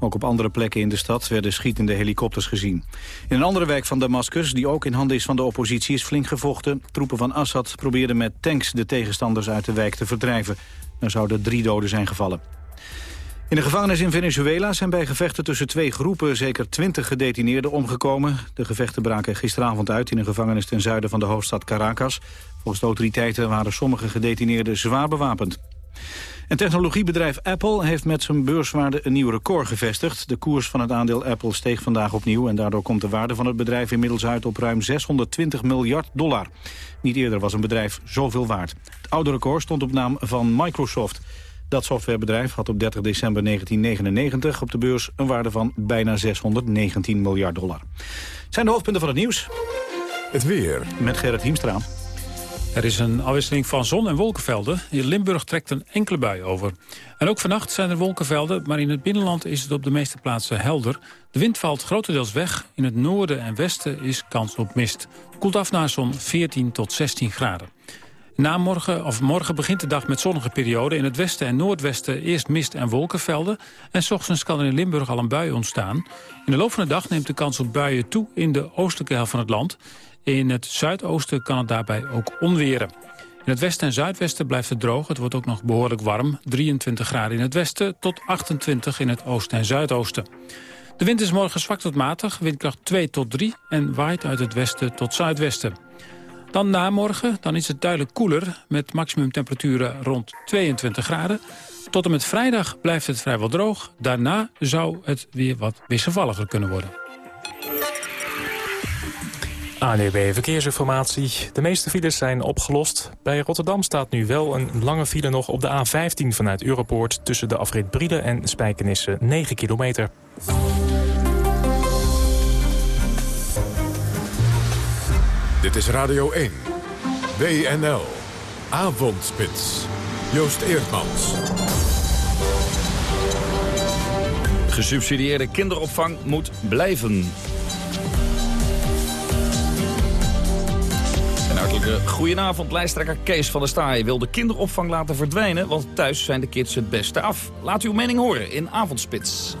Ook op andere plekken in de stad werden schietende helikopters gezien. In een andere wijk van Damascus, die ook in handen is van de oppositie, is flink gevochten. Troepen van Assad probeerden met tanks de tegenstanders uit de wijk te verdrijven. Er zouden drie doden zijn gevallen. In de gevangenis in Venezuela zijn bij gevechten tussen twee groepen zeker twintig gedetineerden omgekomen. De gevechten braken gisteravond uit in een gevangenis ten zuiden van de hoofdstad Caracas. Volgens de autoriteiten waren sommige gedetineerden zwaar bewapend. En technologiebedrijf Apple heeft met zijn beurswaarde een nieuw record gevestigd. De koers van het aandeel Apple steeg vandaag opnieuw... en daardoor komt de waarde van het bedrijf inmiddels uit op ruim 620 miljard dollar. Niet eerder was een bedrijf zoveel waard. Het oude record stond op naam van Microsoft. Dat softwarebedrijf had op 30 december 1999 op de beurs een waarde van bijna 619 miljard dollar. Zijn de hoofdpunten van het nieuws? Het weer. Met Gerrit Hiemstra. Er is een afwisseling van zon- en wolkenvelden. In Limburg trekt een enkele bui over. En ook vannacht zijn er wolkenvelden, maar in het binnenland is het op de meeste plaatsen helder. De wind valt grotendeels weg. In het noorden en westen is kans op mist. Koelt af naar zo'n 14 tot 16 graden. Na morgen, of morgen begint de dag met zonnige perioden. In het westen en noordwesten eerst mist en wolkenvelden. En s ochtends kan er in Limburg al een bui ontstaan. In de loop van de dag neemt de kans op buien toe in de oostelijke helft van het land. In het zuidoosten kan het daarbij ook onweren. In het westen en zuidwesten blijft het droog. Het wordt ook nog behoorlijk warm. 23 graden in het westen tot 28 in het oosten en zuidoosten. De wind is morgen zwak tot matig, windkracht 2 tot 3... en waait uit het westen tot zuidwesten. Dan na morgen, dan is het duidelijk koeler... met maximumtemperaturen rond 22 graden. Tot en met vrijdag blijft het vrijwel droog. Daarna zou het weer wat wisselvalliger kunnen worden. ANEB Verkeersinformatie. De meeste files zijn opgelost. Bij Rotterdam staat nu wel een lange file nog op de A15 vanuit Europoort... tussen de afrit Brieden en Spijkenisse 9 kilometer. Dit is Radio 1. WNL. Avondspits. Joost Eerdmans. Gesubsidieerde kinderopvang moet blijven. Een hartelijke goedenavond. Lijsttrekker Kees van der Staaij wil de kinderopvang laten verdwijnen... want thuis zijn de kids het beste af. Laat uw mening horen in Avondspits.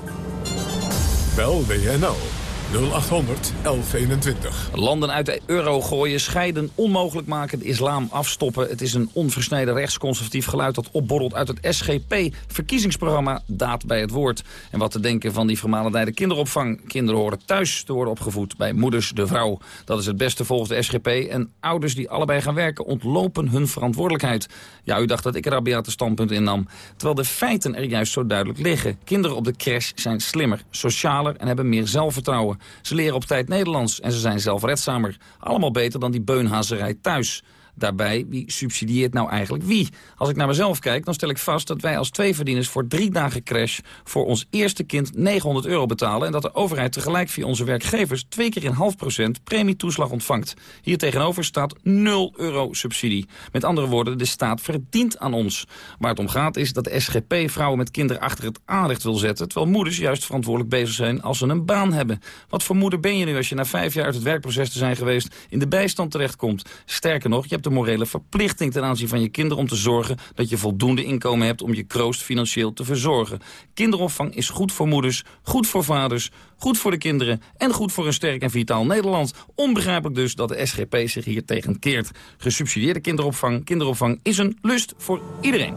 Bel WNL 0800 1121. Landen uit de euro gooien, scheiden, onmogelijk maken, de islam afstoppen. Het is een onversneden rechtsconservatief geluid dat opborrelt uit het SGP-verkiezingsprogramma Daad bij het Woord. En wat te denken van die vermalendijde kinderopvang. Kinderen horen thuis te worden opgevoed bij moeders de vrouw. Dat is het beste volgens de SGP. En ouders die allebei gaan werken ontlopen hun verantwoordelijkheid. Ja, u dacht dat ik er rabiate standpunt innam. Terwijl de feiten er juist zo duidelijk liggen. Kinderen op de crash zijn slimmer, socialer en hebben meer zelfvertrouwen. Ze leren op tijd Nederlands en ze zijn zelfredzamer. Allemaal beter dan die beunhazerij thuis. Daarbij, wie subsidieert nou eigenlijk wie? Als ik naar mezelf kijk, dan stel ik vast dat wij als tweeverdieners... voor drie dagen crash voor ons eerste kind 900 euro betalen... en dat de overheid tegelijk via onze werkgevers... twee keer in half procent premietoeslag ontvangt. Hier tegenover staat 0 euro subsidie. Met andere woorden, de staat verdient aan ons. Waar het om gaat is dat SGP vrouwen met kinderen achter het aanrecht wil zetten... terwijl moeders juist verantwoordelijk bezig zijn als ze een baan hebben. Wat voor moeder ben je nu als je na vijf jaar uit het werkproces te zijn geweest... in de bijstand terechtkomt? Sterker nog, je hebt de morele verplichting ten aanzien van je kinderen... om te zorgen dat je voldoende inkomen hebt om je kroost financieel te verzorgen. Kinderopvang is goed voor moeders, goed voor vaders, goed voor de kinderen... en goed voor een sterk en vitaal Nederland. Onbegrijpelijk dus dat de SGP zich hier tegen keert. Gesubsidieerde kinderopvang, kinderopvang is een lust voor iedereen.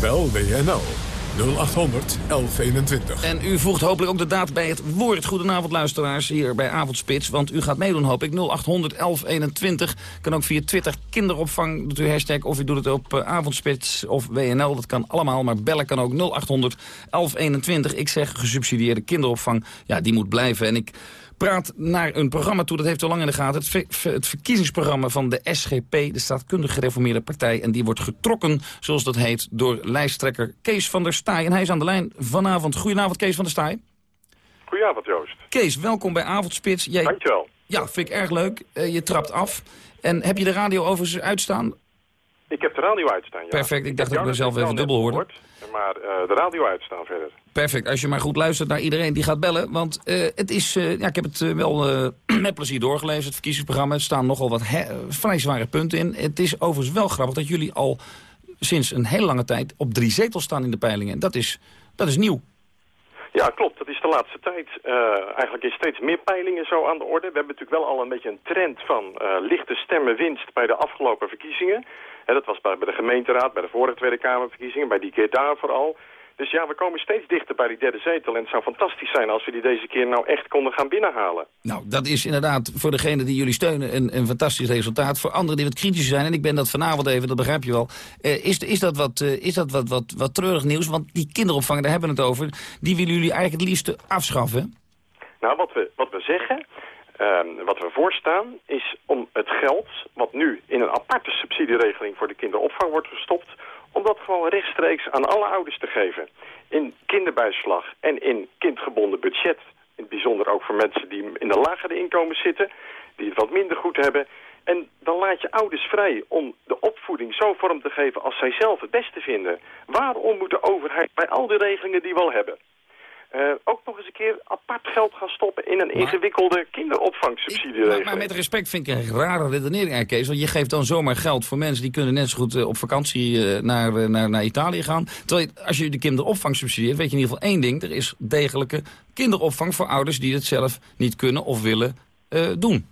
Bel WNL 0800 1121. En u voegt hopelijk ook de daad bij het woord. Goedenavond luisteraars hier bij Avondspits. Want u gaat meedoen hoop ik. 0800 1121. Kan ook via Twitter kinderopvang. Doet u hashtag of u doet het op uh, Avondspits of WNL. Dat kan allemaal. Maar bellen kan ook 0800 1121. Ik zeg gesubsidieerde kinderopvang. Ja, die moet blijven. En ik praat naar een programma toe, dat heeft al lang in de gaten. Het, ver, ver, het, verkiezingsprogramma van de SGP, de staatkundig gereformeerde partij. En die wordt getrokken, zoals dat heet, door lijsttrekker Kees van der Staaij. En hij is aan de lijn vanavond. Goedenavond, Kees van der Staaij. Goedenavond, Joost. Kees, welkom bij Avondspits. Jij... Dankjewel. Ja, vind ik erg leuk. Uh, je trapt af. En heb je de radio overigens uitstaan? Ik heb de radio uitstaan, ja. Perfect, ik dacht dat ik mezelf even dubbel hoorde. gehoord, Maar eh, de radio uitstaan verder. Perfect, als je maar goed luistert naar iedereen die gaat bellen. Want eh, het is, eh, ja, ik heb het eh, wel met plezier doorgelezen, het verkiezingsprogramma. Er staan nogal wat vrij zware punten in. Het is overigens wel grappig dat jullie al sinds een hele lange tijd op drie zetels staan in de peilingen. Dat is, dat is nieuw. Ja, klopt. Dat is de laatste tijd. eigenlijk is steeds meer peilingen zo aan de orde. We hebben natuurlijk wel al een beetje een trend van eh, lichte stemmenwinst bij de afgelopen verkiezingen. Hè, dat was bij, bij de gemeenteraad, bij de vorige Tweede Kamerverkiezingen, bij die keer daar vooral. Dus ja, we komen steeds dichter bij die derde zetel. En het zou fantastisch zijn als we die deze keer nou echt konden gaan binnenhalen. Nou, dat is inderdaad voor degene die jullie steunen een, een fantastisch resultaat. Voor anderen die wat kritisch zijn, en ik ben dat vanavond even, dat begrijp je wel. eh, is, is dat, wat, eh, is dat wat, wat, wat treurig nieuws? Want die kinderopvang, daar hebben we het over, die willen jullie eigenlijk het liefst afschaffen. Nou, wat we, wat we zeggen, ehm, wat we voorstaan, is om het geld... wat nu in een aparte subsidieregeling voor de kinderopvang wordt gestopt... om dat gewoon rechtstreeks aan alle ouders te geven. In kinderbijslag en in kindgebonden budget. In het bijzonder ook voor mensen die in de lagere inkomens zitten... die het wat minder goed hebben... En dan laat je ouders vrij om de opvoeding zo vorm te geven als zij zelf het beste vinden. Waarom moet de overheid bij al die regelingen die we al hebben... eh, ook nog eens een keer apart geld gaan stoppen in een ingewikkelde kinderopvangsubsidieregeling. Maar met respect vind ik een rare redenering Kees. Want je geeft dan zomaar geld voor mensen die kunnen net zo goed eh, op vakantie eh, naar, naar, naar Italië gaan. Terwijl je, als je de kinderopvang subsidieert, weet je in ieder geval één ding. Er is degelijke kinderopvang voor ouders die het zelf niet kunnen of willen doen.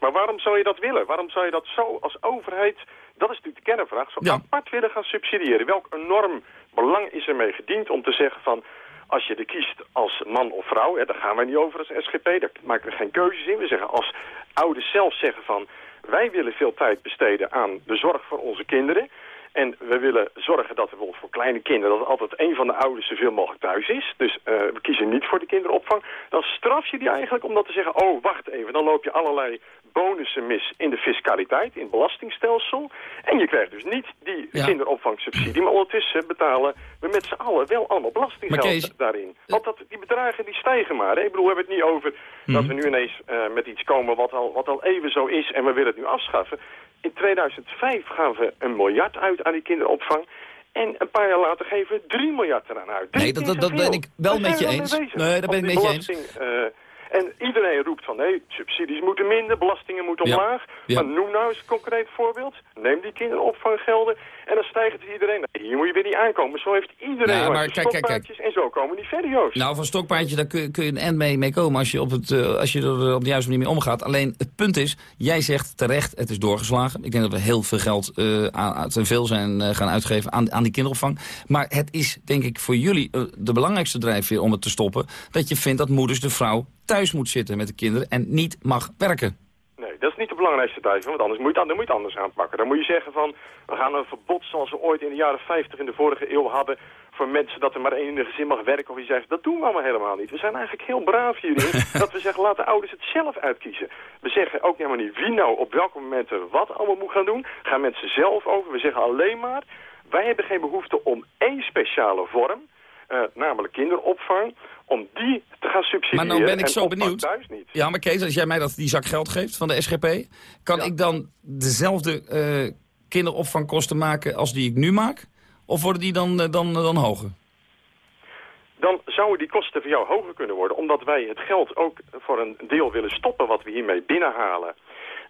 Maar waarom zou je dat willen? Waarom zou je dat zo als overheid, dat is natuurlijk de kernvraag, zo apart willen gaan subsidiëren? Welk enorm belang is ermee gediend om te zeggen van, als je er kiest als man of vrouw, hè, daar gaan wij niet over als SGP, daar maken we geen keuzes in. We zeggen als ouders zelf zeggen van, wij willen veel tijd besteden aan de zorg voor onze kinderen. En we willen zorgen dat er bijvoorbeeld voor kleine kinderen... dat altijd een van de ouders zoveel mogelijk thuis is. Dus eh, we kiezen niet voor de kinderopvang. Dan straf je die eigenlijk om dat te zeggen... oh, wacht even, dan loop je allerlei bonussen mis in de fiscaliteit, in het belastingstelsel. En je krijgt dus niet die Ja. kinderopvangsubsidie. Maar ondertussen betalen we met z'n allen wel allemaal belastinggeld Kees, daarin. Want dat, die bedragen die stijgen maar. Hè? Ik bedoel, we hebben het niet over dat Mhm. we nu ineens eh, met iets komen wat al, wat al even zo is... en we willen het nu afschaffen. In 2005 gaan we een miljard uit aan die kinderopvang. En een paar jaar later geven we 3 miljard eraan uit. Nee, dat, dat, dat ben ik wel met je eens. Nee, dat ben ik met je eens. Eh, en iedereen roept van, nee, subsidies moeten minder, belastingen moeten omlaag. Ja. Maar noem nou eens een concreet voorbeeld. Neem die kinderopvanggelden en dan stijgt het iedereen. Nee, hier moet je weer niet aankomen. Zo heeft iedereen wat maar kijk, kijk, kijk. stokpaardjes En zo komen die verder, Joost. Nou, van stokpaardje, daar kun je, kun je een end mee, mee komen als je, op het, eh, als je er op de juiste manier mee omgaat. Alleen het punt is, jij zegt terecht, het is doorgeslagen. Ik denk dat we heel veel geld eh aan, te veel zijn eh, gaan uitgeven aan, aan die kinderopvang. Maar het is, denk ik, voor jullie eh, de belangrijkste drijfveer om het te stoppen. Dat je vindt dat moeders, de vrouw, thuis moet zitten met de kinderen en niet mag werken. Nee, dat is niet de belangrijkste drijver, want anders moet je het, dan moet je het anders aanpakken. Dan moet je zeggen van, we gaan een verbod zoals we ooit in de jaren 50 in de vorige eeuw hadden... voor mensen dat er maar één in een gezin mag werken of iets zegt. Dat doen we allemaal helemaal niet. We zijn eigenlijk heel braaf hierin dat we zeggen, laat de ouders het zelf uitkiezen. We zeggen ook helemaal niet wie nou op welke momenten wat allemaal moet gaan doen. Gaan mensen zelf over. We zeggen alleen maar, wij hebben geen behoefte om één speciale vorm... eh, namelijk kinderopvang, om die te gaan subsidiëren. Maar nou ben ik zo benieuwd. thuis niet. Ja, maar Kees, als jij mij dat, die zak geld geeft van de SGP... kan ik dan dezelfde eh, kinderopvangkosten maken als die ik nu maak? Of worden die dan, eh, dan, dan hoger? dan zouden die kosten voor jou hoger kunnen worden. Omdat wij het geld ook voor een deel willen stoppen wat we hiermee binnenhalen.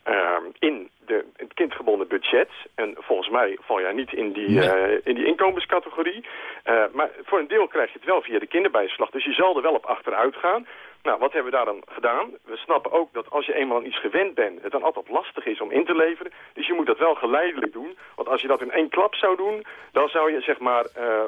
Ehm, in de, het kindgebonden budget. En volgens mij val jij niet in die, eh, in die inkomenscategorie. Eh, maar voor een deel krijg je het wel via de kinderbijslag. Dus je zal er wel op achteruit gaan. Nou, wat hebben we daar dan gedaan? We snappen ook dat als je eenmaal aan iets gewend bent... het dan altijd lastig is om in te leveren. Dus je moet dat wel geleidelijk doen. Want als je dat in één klap zou doen... dan zou je zeg maar eh,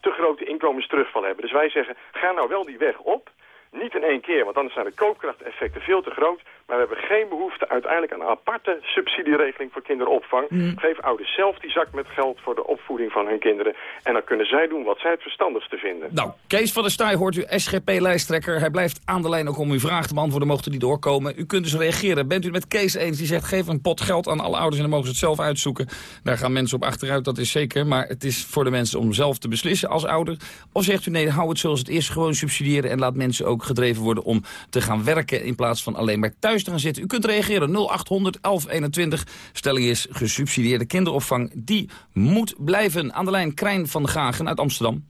te grote inkomensterugval hebben. Dus wij zeggen, ga nou wel die weg op... Niet in één keer, want anders zijn de koopkrachteffecten veel te groot. Maar we hebben geen behoefte uiteindelijk aan een aparte subsidieregeling voor kinderopvang. Geef ouders zelf die zak met geld voor de opvoeding van hun kinderen. En dan kunnen zij doen wat zij het verstandigste vinden. Nou, Kees van der Staaij hoort u, SGP-lijsttrekker. Hij blijft aan de lijn ook om uw vraag te beantwoorden, mocht u die doorkomen. U kunt dus reageren. Bent u het met Kees eens? Die zegt, geef een pot geld aan alle ouders en dan mogen ze het zelf uitzoeken. Daar gaan mensen op achteruit, dat is zeker. Maar het is voor de mensen om zelf te beslissen als ouder. Of zegt u, nee, hou het zoals het is, gewoon subsidiëren... en laat mensen ook gedreven worden om te gaan werken... in plaats van alleen maar thuis te gaan zitten. U kunt reageren 0800 1121. Stelling is gesubsidieerde kinderopvang. Die moet blijven. Aan de lijn Krijn van de Gagen uit Amsterdam.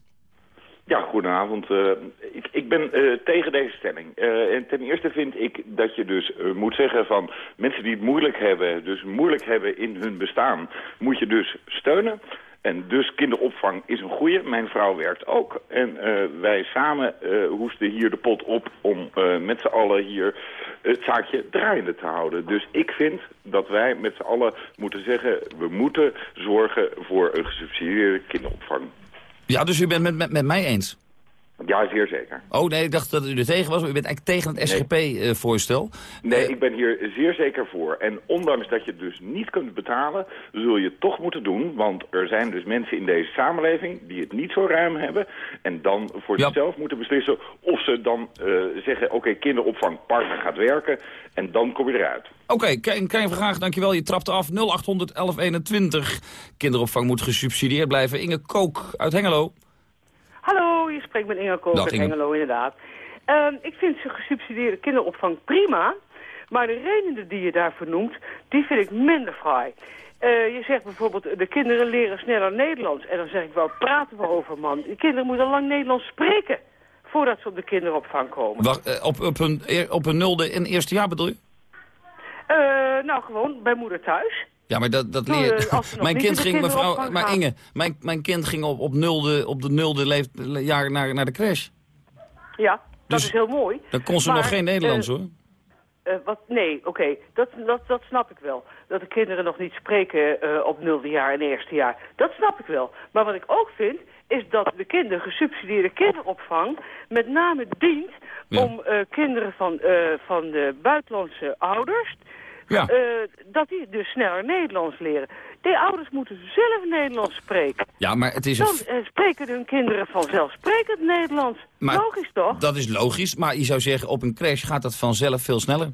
Ja, goedenavond. Uh, ik, ik ben uh, tegen deze stelling. Uh, en ten eerste vind ik dat je dus moet zeggen van mensen die het moeilijk hebben, dus moeilijk hebben in hun bestaan, moet je dus steunen. En dus kinderopvang is een goede. Mijn vrouw werkt ook. En wij samen hoesten hier de pot op om met z'n allen hier het zaakje draaiende te houden. Dus ik vind dat wij met z'n allen moeten zeggen... we moeten zorgen voor een gesubsidieerde kinderopvang. Ja, dus u bent met, met, met mij eens? Ja, zeer zeker. Oh nee, ik dacht dat u er tegen was, maar u bent eigenlijk tegen het SGP-voorstel. Nee, nee ik ben hier zeer zeker voor. En ondanks dat je het dus niet kunt betalen, zul je het toch moeten doen. Want er zijn dus mensen in deze samenleving die het niet zo ruim hebben. En dan voor zichzelf moeten beslissen of ze dan uh, zeggen... oké, okay, kinderopvang, partner gaat werken en dan kom je eruit. Oké, okay, kleine vraag, dankjewel. Je trapt af 0800 1121. Kinderopvang moet gesubsidieerd blijven. Inge Kook uit Hengelo. Hallo, je spreekt met Inge Kool uit Hengelo, inderdaad. Um, ik vind ze gesubsidieerde kinderopvang prima, maar de redenen die je daarvoor noemt, die vind ik minder fraai. Uh, je zegt bijvoorbeeld, de kinderen leren sneller Nederlands. En dan zeg ik, wel, praten we over, man. De kinderen moeten lang Nederlands spreken voordat ze op de kinderopvang komen. Wacht, uh, op, op, een, op een nulde in eerste jaar bedoel je? Uh, nou, gewoon bij moeder thuis. Ja, maar dat, dat leert... mijn kind ging, mevrouw, maar Inge, mijn, mijn kind ging op, op, nulde, op de nulde leeft, jaar naar, naar de crash. Ja, dat dus is heel mooi. Dan kon ze nog geen Nederlands, uh, hoor. Uh, wat, nee, oké, dat, dat, dat snap ik wel. Dat de kinderen nog niet spreken op nulde jaar en eerste jaar. Dat snap ik wel. Maar wat ik ook vind, is dat de kinder, gesubsidieerde kinderopvang met name dient ja. om kinderen van, van de buitenlandse ouders ja. Uh, dat die dus sneller Nederlands leren. Die ouders moeten zelf Nederlands spreken. Ja, maar het is... Dan uh, spreken hun kinderen vanzelfsprekend Nederlands. Maar logisch toch? Dat is logisch, maar je zou zeggen op een crash gaat dat vanzelf veel sneller.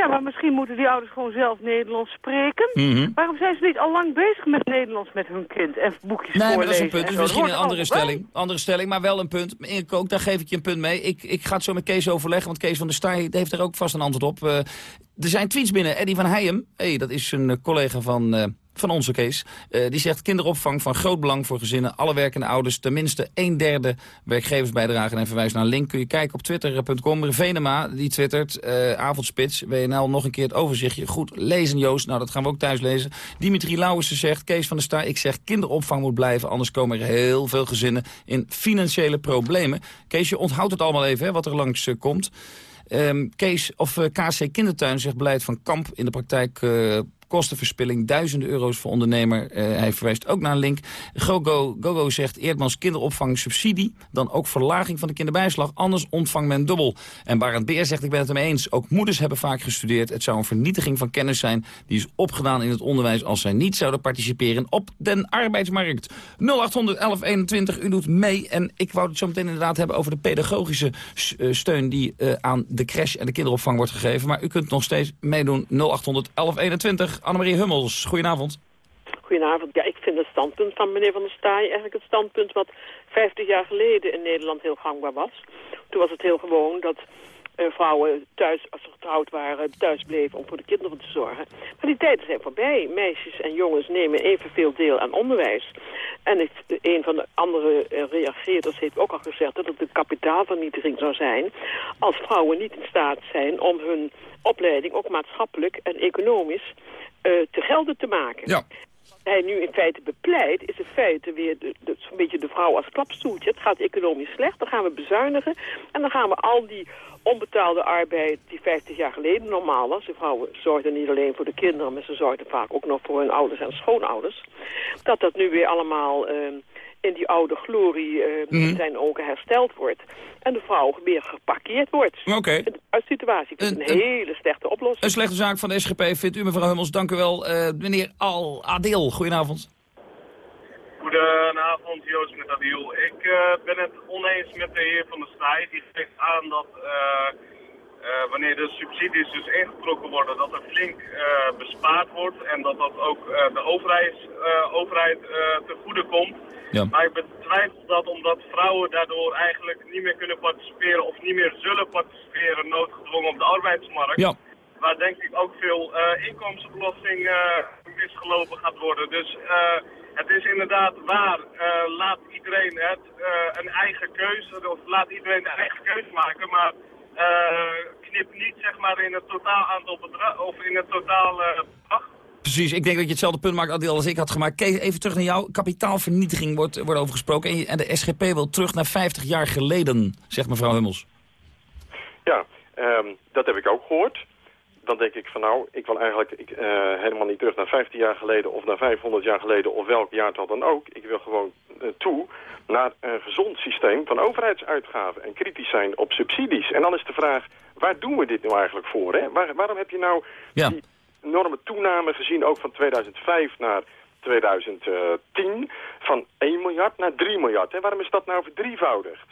Ja, maar misschien moeten die ouders gewoon zelf Nederlands spreken. Mm -hmm. Waarom zijn ze niet al lang bezig met Nederlands met hun kind en boekjes nee, voorlezen? Nee, maar dat is een punt. Dus misschien een andere stelling. Andere stelling, maar wel een punt. Inge ook, daar geef ik je een punt mee. Ik, ik ga het zo met Kees overleggen, want Kees van der Staaij heeft er ook vast een antwoord op. Uh, er zijn tweets binnen. Eddie van Heijem, hey, dat is een uh, collega van... Uh, van onze Kees. Uh, die zegt kinderopvang van groot belang voor gezinnen. Alle werkende ouders, tenminste een derde werkgevers bijdragen. En verwijst naar een link. Kun je kijken op twitter.com. Venema, die twittert. Uh, avondspits, WNL, nog een keer het overzichtje. Goed, lezen Joost. Nou, dat gaan we ook thuis lezen. Dimitri Lauwersen zegt, Kees van der Staaij, ik zeg kinderopvang moet blijven. Anders komen er heel veel gezinnen in financiële problemen. Kees, je onthoudt het allemaal even, hè, wat er langs uh, komt. Um, Kees, of KC Kindertuin zegt beleid van Kamp in de praktijk... Kostenverspilling, duizenden euro's voor ondernemer. Uh, hij verwijst ook naar een link. Gogo, Gogo zegt Eerdmans kinderopvang subsidie, dan ook verlaging van de kinderbijslag. Anders ontvangt men dubbel. En Barend Beer zegt, ik ben het ermee eens. Ook moeders hebben vaak gestudeerd. Het zou een vernietiging van kennis zijn. Die is opgedaan in het onderwijs als zij niet zouden participeren op den arbeidsmarkt. 0800 1121, u doet mee. En ik wou het zo meteen inderdaad hebben over de pedagogische steun die uh, aan de crash en de kinderopvang wordt gegeven. Maar u kunt nog steeds meedoen 0800 1121. Annemarie Hummels, goedenavond. Goedenavond. Ja, ik vind het standpunt van meneer Van der Staaij eigenlijk het standpunt wat 50 jaar geleden in Nederland heel gangbaar was. Toen was het heel gewoon dat uh, vrouwen thuis, als ze getrouwd waren, thuis bleven om voor de kinderen te zorgen. Maar die tijden zijn voorbij. Meisjes en jongens nemen evenveel deel aan onderwijs. En een van de andere uh, reageerders heeft ook al gezegd dat het een kapitaalvernietiging zou zijn als vrouwen niet in staat zijn om hun opleiding ook maatschappelijk en economisch te gelden te maken. Ja. Wat hij nu in feite bepleit, is in feite weer een beetje de vrouw als klapstoeltje. Het gaat economisch slecht, dan gaan we bezuinigen. En dan gaan we al die onbetaalde arbeid die 50 jaar geleden normaal was. De vrouwen zorgden niet alleen voor de kinderen, maar ze zorgden vaak ook nog voor hun ouders en schoonouders. Dat dat nu weer allemaal uh, in die oude glorie uh, mm. in zijn ogen hersteld wordt. En de vrouw weer geparkeerd wordt. Oké. Okay. Uit situatie. Ik vind een, een hele slechte oplossing. Een slechte zaak van de SGP vindt u, mevrouw Hummels. Dank u wel. Uh, meneer Al Adil, goedenavond. Goedenavond, Joost met Adil. Ik uh, ben het oneens met de heer Van der Staaij. Die geeft aan dat uh, uh, wanneer de subsidies dus ingetrokken worden, dat er flink bespaard wordt. En dat dat ook de overheid, overheid te goede komt. Ja. Maar ik betwijfel dat omdat vrouwen daardoor eigenlijk niet meer kunnen participeren of niet meer zullen participeren noodgedwongen op de arbeidsmarkt. Ja. Waar denk ik ook veel eh, inkomstenbelasting eh, misgelopen gaat worden. Dus eh, het is inderdaad waar. Eh, laat iedereen het, eh, een eigen keuze, of laat iedereen een eigen keuze maken. Maar eh, knip niet zeg maar in het totaal aantal bedrag, of in het totaal eh, bedrag. Precies, ik denk dat je hetzelfde punt maakt als ik had gemaakt. Kees, even terug naar jou. Kapitaalvernietiging wordt, wordt over gesproken. En, je- en de SGP wil terug naar 50 jaar geleden, zegt mevrouw Hummels. Ja, ehm, dat heb ik ook gehoord. Dan denk ik van nou, ik wil eigenlijk ik, eh, helemaal niet terug naar 15 jaar geleden of naar 500 jaar geleden of welk jaartal dan ook. Ik wil gewoon eh, toe naar een gezond systeem van overheidsuitgaven en kritisch zijn op subsidies. En dan is de vraag, waar doen we dit nou eigenlijk voor? Hè? Waar, waarom heb je nou die enorme toename gezien ook van 2005 naar 2010 van 1 miljard naar 3 miljard? Hè? Waarom is dat nou verdrievoudigd?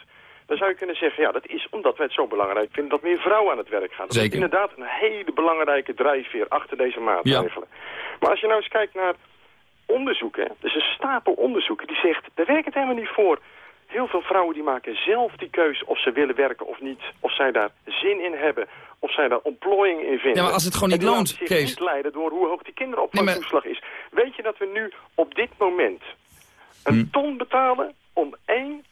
Dan zou je kunnen zeggen, ja, dat is omdat wij het zo belangrijk vinden dat meer vrouwen aan het werk gaan. Dat is Zeker. inderdaad een hele belangrijke drijfveer achter deze maatregelen. Maar als je nou eens kijkt naar onderzoeken, dus een stapel onderzoeken die zegt, daar werkt het helemaal niet voor. Heel veel vrouwen die maken zelf die keuze of ze willen werken of niet. Of zij daar zin in hebben. Of zij daar ontplooiing in vinden. Ja, maar als het gewoon niet loont, zich Kees. niet leiden door hoe hoog die kinderopvangtoeslag is. Weet je dat we nu op dit moment een Hm. ton betalen om één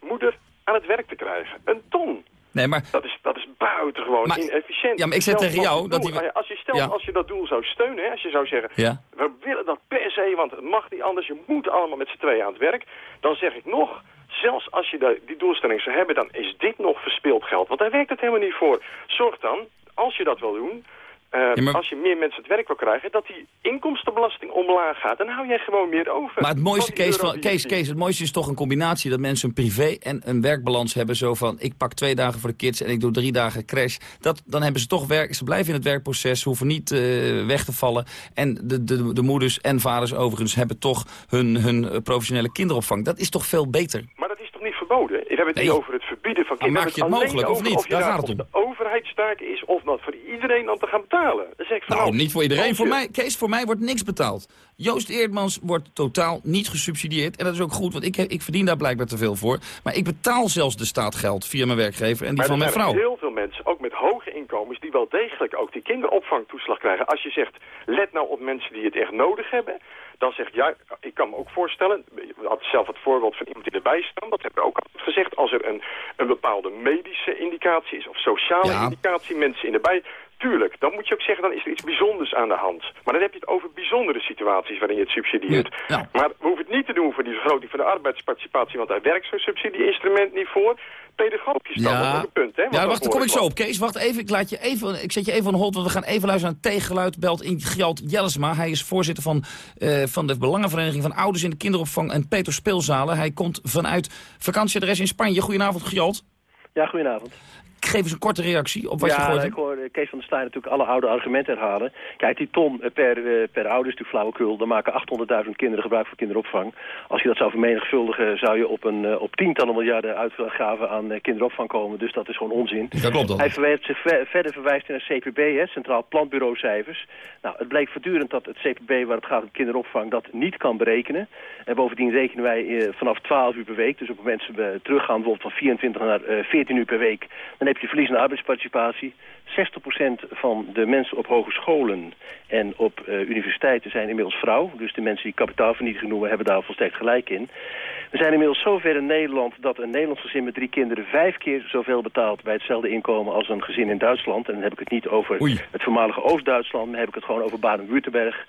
moeder aan het werk te krijgen? Een ton. Nee, maar... Dat is, dat is buitengewoon Maar- inefficiënt. Ja, maar ik zeg tegen jou dat die- Als je, stel, Ja. als je dat doel zou steunen, hè, als je zou zeggen... Ja. we willen dat per se, want het mag niet anders. Je moet allemaal met z'n tweeën aan het werk. Dan zeg ik nog, zelfs als je de, die doelstelling zou hebben... dan is dit nog verspild geld. Want daar werkt het helemaal niet voor. Zorg dan, als je dat wil doen... eh, Als je meer mensen het werk wil krijgen, dat die inkomstenbelasting omlaag gaat. Dan hou jij gewoon meer over. Maar het mooiste, Kees, euro van, Kees. Kees, het mooiste is toch een combinatie dat mensen een privé en een werkbalans hebben. Zo van, ik pak twee dagen voor de kids en ik doe drie dagen crash. Dat, dan hebben ze toch werk, ze blijven in het werkproces, hoeven niet eh, weg te vallen. En de, de, de moeders en vaders overigens hebben toch hun, hun eh, professionele kinderopvang. Dat is toch veel beter? Maar dat het Nee. niet over het verbieden van kinderen. maak je het mogelijk of niet? Of Daar gaat het of de overheidstaak is of dat voor iedereen om te gaan betalen. Dan zeg ik van, Nou, niet voor iedereen. Voor mij, Kees, voor mij wordt niks betaald. Joost Eerdmans wordt totaal niet gesubsidieerd. En dat is ook goed, want ik, ik verdien daar blijkbaar te veel voor. Maar ik betaal zelfs de staat geld via mijn werkgever en die maar van er mijn zijn vrouw. heel veel mensen, ook met hoge inkomens, die wel degelijk ook die kinderopvangtoeslag krijgen. Als je zegt, let nou op mensen die het echt nodig hebben, dan zegt ja, ik kan me ook voorstellen, we hadden zelf het voorbeeld van iemand in de bijstand, dat hebben we ook altijd gezegd, als er een, een bepaalde medische indicatie is of sociale Ja. indicatie, mensen in de bij, tuurlijk, dan moet je ook zeggen, dan is er iets bijzonders aan de hand. Maar dan heb je het over bijzondere situaties waarin je het subsidieert. Maar we hoeven het niet te doen voor die vergroting van de arbeidsparticipatie, want daar werkt zo'n subsidieinstrument niet voor. Pedagogisch dan, dat is een punt, hè? Ja, wacht, daar kom ik zo op. Kees, wacht even. Ik, laat je even. ik zet je even aan hold, want we gaan even luisteren naar het tegengeluid. Belt in Gjalt Jellesma. Hij is voorzitter van, eh, van de Belangenvereniging van Ouders in de Kinderopvang en Peter Speelzalen. Hij komt vanuit vakantieadres in Spanje. Goedenavond, Gjalt. Ja, goedenavond. Geef eens een korte reactie op wat je ja, gehoord ik hoor Kees van der Staaij natuurlijk alle oude argumenten herhalen. Kijk, die ton eh, per, eh, per ouder is natuurlijk flauwekul. Dan maken 800.000 kinderen gebruik van kinderopvang. Als je dat zou vermenigvuldigen, zou je op, een, eh, op tientallen miljarden uitgaven aan eh, kinderopvang komen. Dus dat is gewoon onzin. Dat klopt dan. Hij verwijst zich ver- verder verwijst naar CPB, hè, Centraal Planbureau cijfers. Nou, het bleek voortdurend dat het CPB, waar het gaat om kinderopvang, dat niet kan berekenen. En bovendien rekenen wij eh, vanaf 12 uur per week. Dus op het moment dat we teruggaan bijvoorbeeld van 24 naar eh, 14 uur per week, dan heb je verlies aan arbeidsparticipatie. 60% van de mensen op hogescholen en op eh, universiteiten zijn inmiddels vrouw. Dus de mensen die kapitaalvernietiging noemen hebben daar volstrekt gelijk in. We zijn inmiddels zover in Nederland dat een Nederlands gezin met drie kinderen vijf keer zoveel betaalt bij hetzelfde inkomen als een gezin in Duitsland. En dan heb ik het niet over het voormalige Oost-Duitsland, maar heb ik het gewoon over Baden-Württemberg.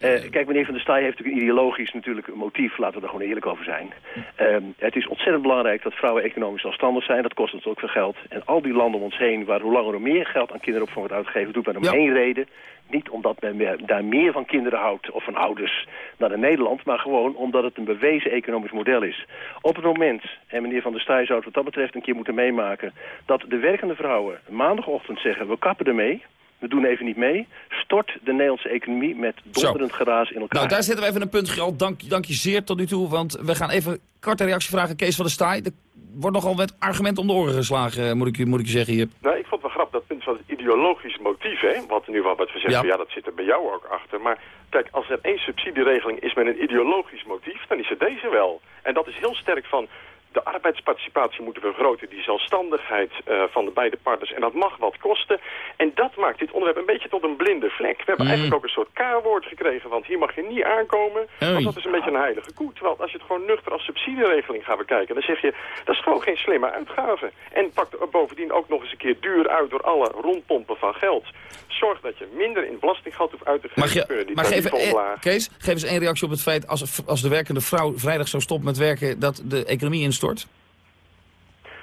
Eh, kijk, meneer Van der Staaij heeft natuurlijk een ideologisch natuurlijk een motief, laten we er gewoon eerlijk over zijn. Ehm, het is ontzettend belangrijk dat vrouwen economisch zelfstandig zijn, dat kost ons ook veel geld. En al die landen om ons heen, waar hoe langer hoe meer geld aan kinderopvang wordt uitgegeven, doet men om één reden. Niet omdat men daar meer van kinderen houdt of van ouders dan in Nederland, maar gewoon omdat het een bewezen economisch model is. Op het moment, en meneer Van der Staaij zou het wat dat betreft een keer moeten meemaken, dat de werkende vrouwen maandagochtend zeggen, we kappen ermee, we doen even niet mee, stort de Nederlandse economie met donderend geraas in elkaar. Nou, daar zetten we even een punt, Gjalt. Dank, dank je zeer tot nu toe, want we gaan even korte reactie vragen. Kees van der Staaij, er wordt nogal met argumenten om de oren geslagen, eh, moet ik, je- moet ik je zeggen hier. Nou, ik vond het wel grappig, dat punt van het ideologisch motief, hè, wat nu wat wordt gezegd, Ja. ja. ja, dat zit er bij jou ook achter. Maar kijk, als er één subsidieregeling is met een ideologisch motief, dan is het deze wel. En dat is heel sterk van, de arbeidsparticipatie moeten we vergroten, die zelfstandigheid uh, van de beide partners. En dat mag wat kosten. En dat maakt dit onderwerp een beetje tot een blinde vlek. We hebben Mm. eigenlijk ook een soort K-woord gekregen, want hier mag je niet aankomen. Hey. Want dat is een beetje een heilige koe. Terwijl als je het gewoon nuchter als subsidieregeling gaat bekijken, dan zeg je, dat is gewoon geen slimme uitgave. En pak er bovendien ook nog eens een keer duur uit door alle rondpompen van geld. Zorg dat je minder in belastinggeld hoeft uit te geven. Mag je, die maar geef, eh. Kees, geef eens één reactie op het feit... Als, als de werkende vrouw vrijdag zou stoppen met werken... dat de economie instort?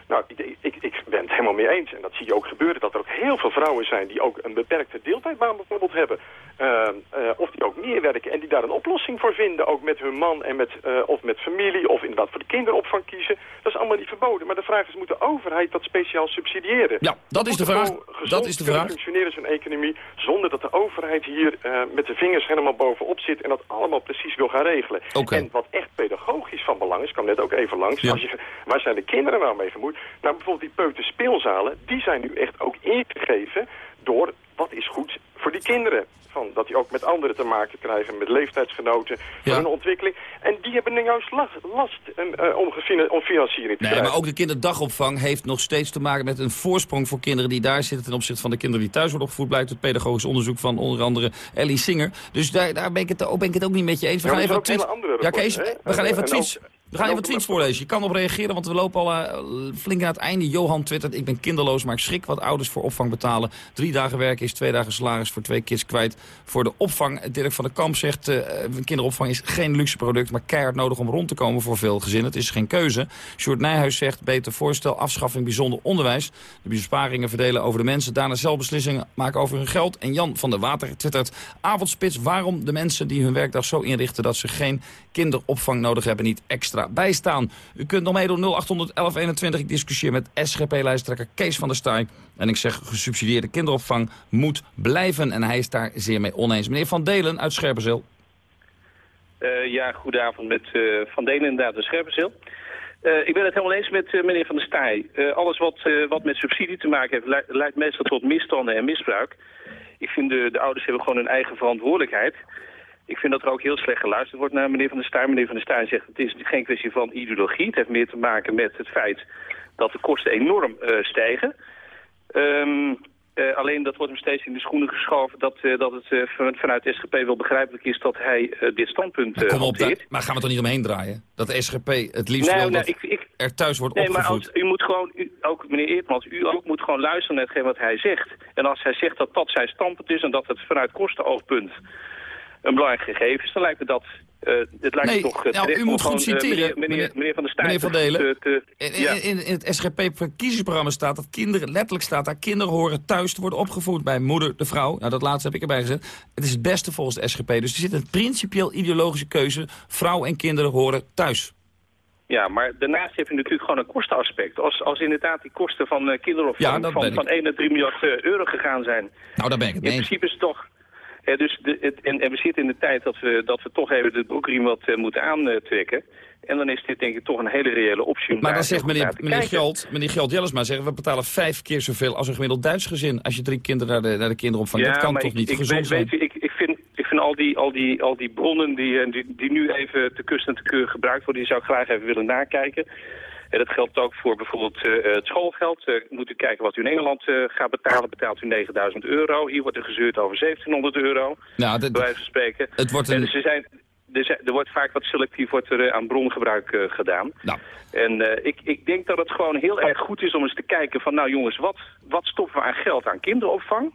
Nou, ik, ik, ik ben het helemaal mee eens. En dat zie je ook gebeuren. Dat er ook heel veel vrouwen zijn die ook een beperkte deeltijdbaan bijvoorbeeld hebben. Uh, uh, of die ook meer werken en die daar een oplossing voor vinden. Ook met hun man en met, uh, of met familie of inderdaad voor de kinderopvang kiezen. Dat is allemaal niet verboden. Maar de vraag is, moet de overheid dat speciaal subsidiëren? Ja, dat is de vraag. Dat is de vraag. functioneren zo'n economie zonder dat de overheid hier met de vingers helemaal bovenop zit en dat allemaal precies wil gaan regelen. En wat echt pedagogisch van belang is, kwam net ook even langs. Ja. Als je, waar zijn de kinderen nou mee gemoeid? Nou, bijvoorbeeld die peuterspeelzalen, die zijn nu echt ook ingegeven door wat is goed voor die kinderen. Van, dat die ook met anderen te maken krijgen, met leeftijdsgenoten, voor hun ontwikkeling. En die hebben nu juist last, last uh, om, om financiering te Nee, krijgen. maar ook de kinderdagopvang heeft nog steeds te maken met een voorsprong voor kinderen die daar zitten ten opzichte van de kinderen die thuis worden opgevoed. Blijkt het pedagogisch onderzoek van onder andere Ellie Singer. Dus daar, daar ben, ik het, ook- ben ik het ook niet met je eens. We Ja, gaan even wat tweets. Ja, Kees, we gaan En- even wat en tweets. ook- We gaan en even tweets voorlezen. Je kan op reageren, want we lopen al eh, flink aan het einde. Johan twittert, ik ben kinderloos, maar ik schrik wat ouders voor opvang betalen. Drie dagen werken is twee dagen salaris voor twee kids kwijt voor de opvang. Dirk van der Kamp zegt, eh, kinderopvang is geen luxe product, maar keihard nodig om rond te komen voor veel gezinnen. Het is geen keuze. Sjoerd Nijhuis zegt, beter voorstel, afschaffing bijzonder onderwijs. De besparingen verdelen over de mensen, daarna zelf beslissingen maken over hun geld. En Jan van der Water twittert, avondspits, waarom de mensen die hun werkdag zo inrichten dat ze geen kinderopvang nodig hebben niet extra bijstaan. U kunt nog meedoen 0800 1121. Ik discussieer met SGP-lijsttrekker Kees van der Staaij. En ik zeg gesubsidieerde kinderopvang moet blijven. En hij is daar zeer mee oneens. Meneer Van Delen uit Scherpenzeel. Eh, ja, goedenavond met eh, Van Delen inderdaad, de Scherpenzeel. Eh, ik ben het helemaal eens met meneer Van der Staaij. Alles wat, wat met subsidie te maken heeft, le- leidt meestal tot misstanden en misbruik. Ik vind de, de ouders hebben gewoon hun eigen verantwoordelijkheid. Ik vind dat er ook heel slecht geluisterd wordt naar meneer Van der Staaij. Meneer Van der Staaij zegt het is geen kwestie van ideologie. Het heeft meer te maken met het feit dat de kosten enorm eh, stijgen. Ehm, eh, alleen dat wordt hem steeds in de schoenen geschoven dat, eh, dat het van- vanuit de SGP wel begrijpelijk is dat hij dit standpunt eh Kom op, daar- maar gaan we toch niet omheen draaien? Dat de SGP het liefst Nee, wil nee, dat ik- ik- er thuis wordt Nee, maar opgevoed. als, u moet gewoon, u, ook meneer Eertmans, u ook moet gewoon luisteren naar hetgeen wat hij zegt. En als hij zegt dat dat zijn standpunt is en dat het vanuit kostenoogpunt een belangrijk gegeven is, dan lijkt me dat... het lijkt Nee, me toch eh, nou, u moet gewoon, goed eh, citeren, meneer, meneer, meneer- meneer Van der Staaij meneer Van te- Delen. te- te- In, ja. in, in, in het SGP-verkiezingsprogramma staat dat kinderen, letterlijk staat daar, kinderen horen thuis te worden opgevoed bij moeder, de vrouw. Nou, dat laatste heb ik erbij gezet. Het is het beste volgens de SGP. Dus er zit een principieel ideologische keuze. Vrouw en kinderen horen thuis. Ja, maar daarnaast heb je natuurlijk gewoon een kostenaspect. Als, als inderdaad die kosten van uh, kinderopvang Ja, van, van 1 naar 3 miljard euro gegaan zijn. Nou, daar ben ik het In principe is het toch... Ja, dus de, het, en, en we zitten in de tijd dat we, dat we toch even de broekriem wat eh, moeten aantrekken. En dan is dit denk ik toch een hele reële optie. Maar dan zegt meneer, meneer. Geld, meneer Geld Jellesma, zeggen we betalen vijf keer zoveel als een gemiddeld Duits gezin. Als je drie kinderen naar de, naar de kinderopvang. dat kan toch ik, niet ik gezond weet, zijn? weet ik, ik, vind, ik vind al die, al die, al die bronnen die, eh, die, die nu even te kust en te keur gebruikt worden, die zou ik graag even willen nakijken. En dat geldt ook voor bijvoorbeeld eh, het schoolgeld. Eh, moet u kijken wat u in Engeland eh, gaat betalen. Betaalt u 9000 euro. Hier wordt er gezeurd over 1700 euro. Nou, bij wijze van spreken. Het wordt En een... er, zijn, er, er wordt vaak wat selectief wordt er, eh, aan brongebruik eh, gedaan. Nou. En eh, ik, ik denk dat het gewoon heel erg goed is om eens te kijken van... nou jongens, wat, wat stoppen we aan geld aan kinderopvang?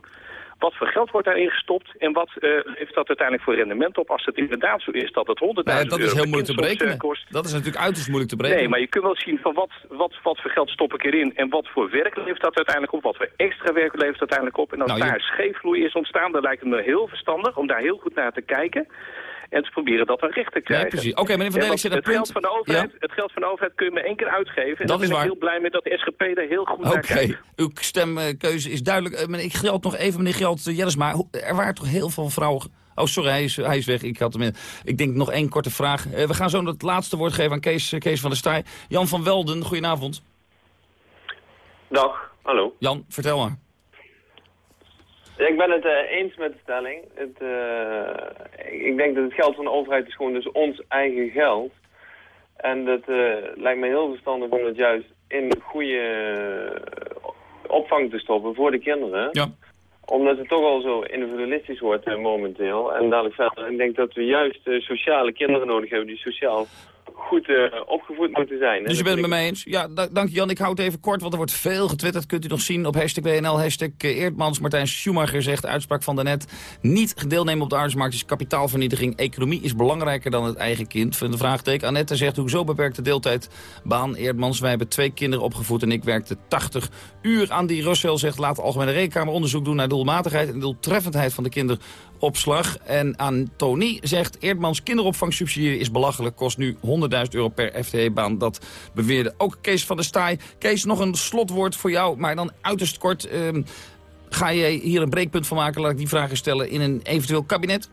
Wat voor geld wordt daarin gestopt? En wat eh, heeft dat uiteindelijk voor rendement op? Als het inderdaad zo is dat het 100.000 euro Nou, dat is heel moeilijk te soms, eh, berekenen. kost... Dat is natuurlijk uiterst moeilijk te berekenen. Nee, maar je kunt wel zien van wat, wat, wat voor geld stop ik erin en wat voor werk levert dat uiteindelijk op, wat voor extra werk levert dat uiteindelijk op. En als Nou, je- daar scheefvloei is ontstaan, dan lijkt het me heel verstandig om daar heel goed naar te kijken en te proberen dat dan recht te krijgen. precies. Oké, meneer Van dat het geld punt- van de overheid, Ja. Het geld van de overheid kun je maar één keer uitgeven. En Dat daar is ben ik waar. heel blij mee dat de SGP daar heel goed naar Oké, kijkt. uw stemkeuze is duidelijk. Eh, meneer, ik geld nog even, meneer Geld uh, Jellesma. Er waren toch heel veel vrouwen... Oh, sorry, hij is, hij is weg. Ik, had hem in. ik denk nog één korte vraag. Eh, we gaan zo het laatste woord geven aan Kees, eh, Kees van der Staaij. Jan van Welden, goedenavond. Dag, hallo. Jan, vertel maar. Ja, ik ben het eh, eens met de stelling. Het, eh, ik denk dat het geld van de overheid is gewoon dus ons eigen geld. En dat eh, lijkt me heel verstandig om het juist in goede opvang te stoppen voor de kinderen. Ja. Omdat het toch al zo individualistisch wordt momenteel. En dadelijk verder. Ik denk dat we juist sociale kinderen nodig hebben die sociaal goed eh, opgevoed moeten zijn. Dus je En bent het met mij eens? Ja, da- dank je Jan. Ik houd het even kort, want er wordt veel getwitterd. Kunt u nog zien op hashtag WNL, hashtag eh, Eerdmans. Martijn Schumacher zegt, uitspraak van daarnet... niet deelnemen op de arbeidsmarkt is kapitaalvernietiging. Economie is belangrijker dan het eigen kind. Van de vraagteken. Annette zegt, hoezo beperkte deeltijdbaan? Eerdmans, wij hebben twee kinderen opgevoed en ik werkte 80 uur. aan die Russell zegt, laat de Algemene Rekenkamer onderzoek doen... naar doelmatigheid en doeltreffendheid van de kinderopslag. En Antoni zegt, Eerdmans kinderopvang subsidiëren is belachelijk. Kost nu 100.000 euro per FTE-baan. Dat beweerde ook Kees van der Staaij. Kees, nog een slotwoord voor jou, maar dan uiterst kort. Ehm, ga jij hier een breekpunt van maken, laat ik die vragen stellen, in een eventueel kabinet?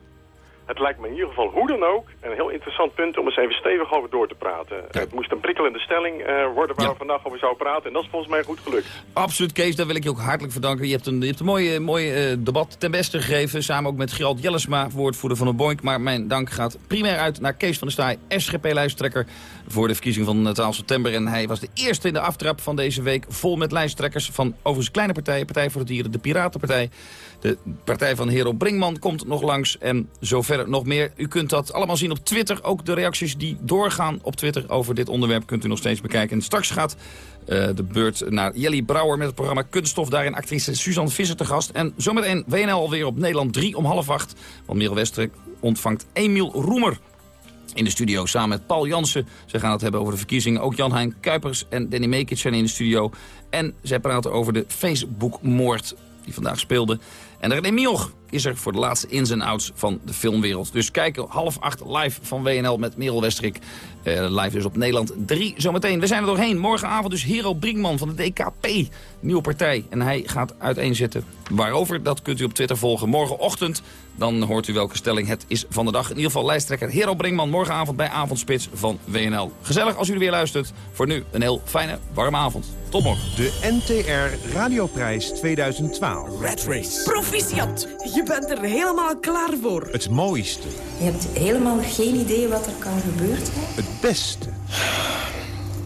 Het lijkt me in ieder geval hoe dan ook een heel interessant punt om eens even stevig over door te praten. Het moest een prikkelende stelling eh, worden waar we vandaag over zouden praten. En dat is volgens mij goed gelukt. Absoluut, Kees. Daar wil ik je ook hartelijk voor danken. Je hebt een, je hebt een mooi, mooi eh, debat ten beste gegeven. Samen ook met Gerald Jellesma, woordvoerder van de Boink. Maar mijn dank gaat primair uit naar Kees van der Staaij, SGP-lijsttrekker voor de verkiezing van 12 september. En hij was de eerste in de aftrap van deze week vol met lijsttrekkers van overigens kleine partijen. Partij voor de Dieren, de Piratenpartij. De partij van Hero Brinkman komt nog langs en zo verder nog meer. U kunt dat allemaal zien op Twitter. Ook de reacties die doorgaan op Twitter over dit onderwerp kunt u nog steeds bekijken. En straks gaat eh, de beurt naar Jelly Brouwer met het programma Kunststof. Daarin actrice Suzanne Visser te gast. En zometeen WNL alweer op Nederland 3 om half acht. Want Merel Westerk ontvangt Emiel Roemer in de studio samen met Paul Jansen. Ze gaan het hebben over de verkiezingen. Ook Jan-Hein Kuipers en Danny Mekic zijn in de studio. En zij praten over de Facebook-moord die vandaag speelde. En René Mioch is er voor de laatste ins en outs van de filmwereld. Dus kijken half acht live van WNL met Merel Westrik. Eh, live dus op Nederland 3 zometeen. We zijn er doorheen. Morgenavond dus Hero Brinkman van de DKP. Nieuwe partij. En hij gaat uiteenzetten waarover. Dat kunt u op Twitter volgen. Morgenochtend dan hoort u welke stelling het is van de dag. In ieder geval lijsttrekker Hero Brinkman morgenavond bij Avondspits van WNL. Gezellig als u er weer luistert. Voor nu een heel fijne, warme avond. Tot morgen. De NTR Radioprijs 2012. Red Race. Proficiat. Je bent er helemaal klaar voor. Het mooiste. Je hebt helemaal geen idee wat er kan gebeuren. Het beste.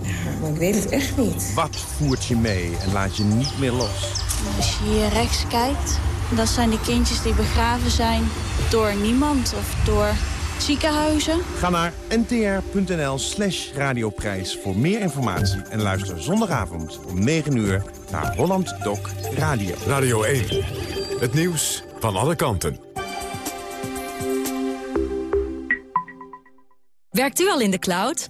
Ja, maar ik weet het echt niet. Wat voert je mee en laat je niet meer los? Als je hier rechts kijkt, dat zijn de kindjes die begraven zijn door niemand of door ziekenhuizen. Ga naar ntr.nl slash radioprijs voor meer informatie. En luister zondagavond om 9 uur naar Holland Doc Radio. Radio 1. Het nieuws van alle kanten. Werkt u al in de cloud?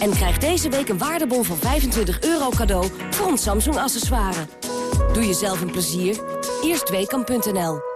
En krijg deze week een waardebon van 25 euro cadeau voor ons Samsung accessoire. Doe jezelf een plezier. Eerst Weekamp.nl.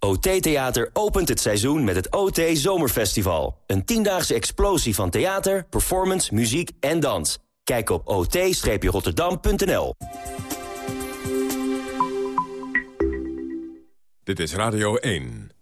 OT Theater opent het seizoen met het OT Zomerfestival. Een tiendaagse explosie van theater, performance, muziek en dans. Kijk op ot-rotterdam.nl Dit is Radio 1.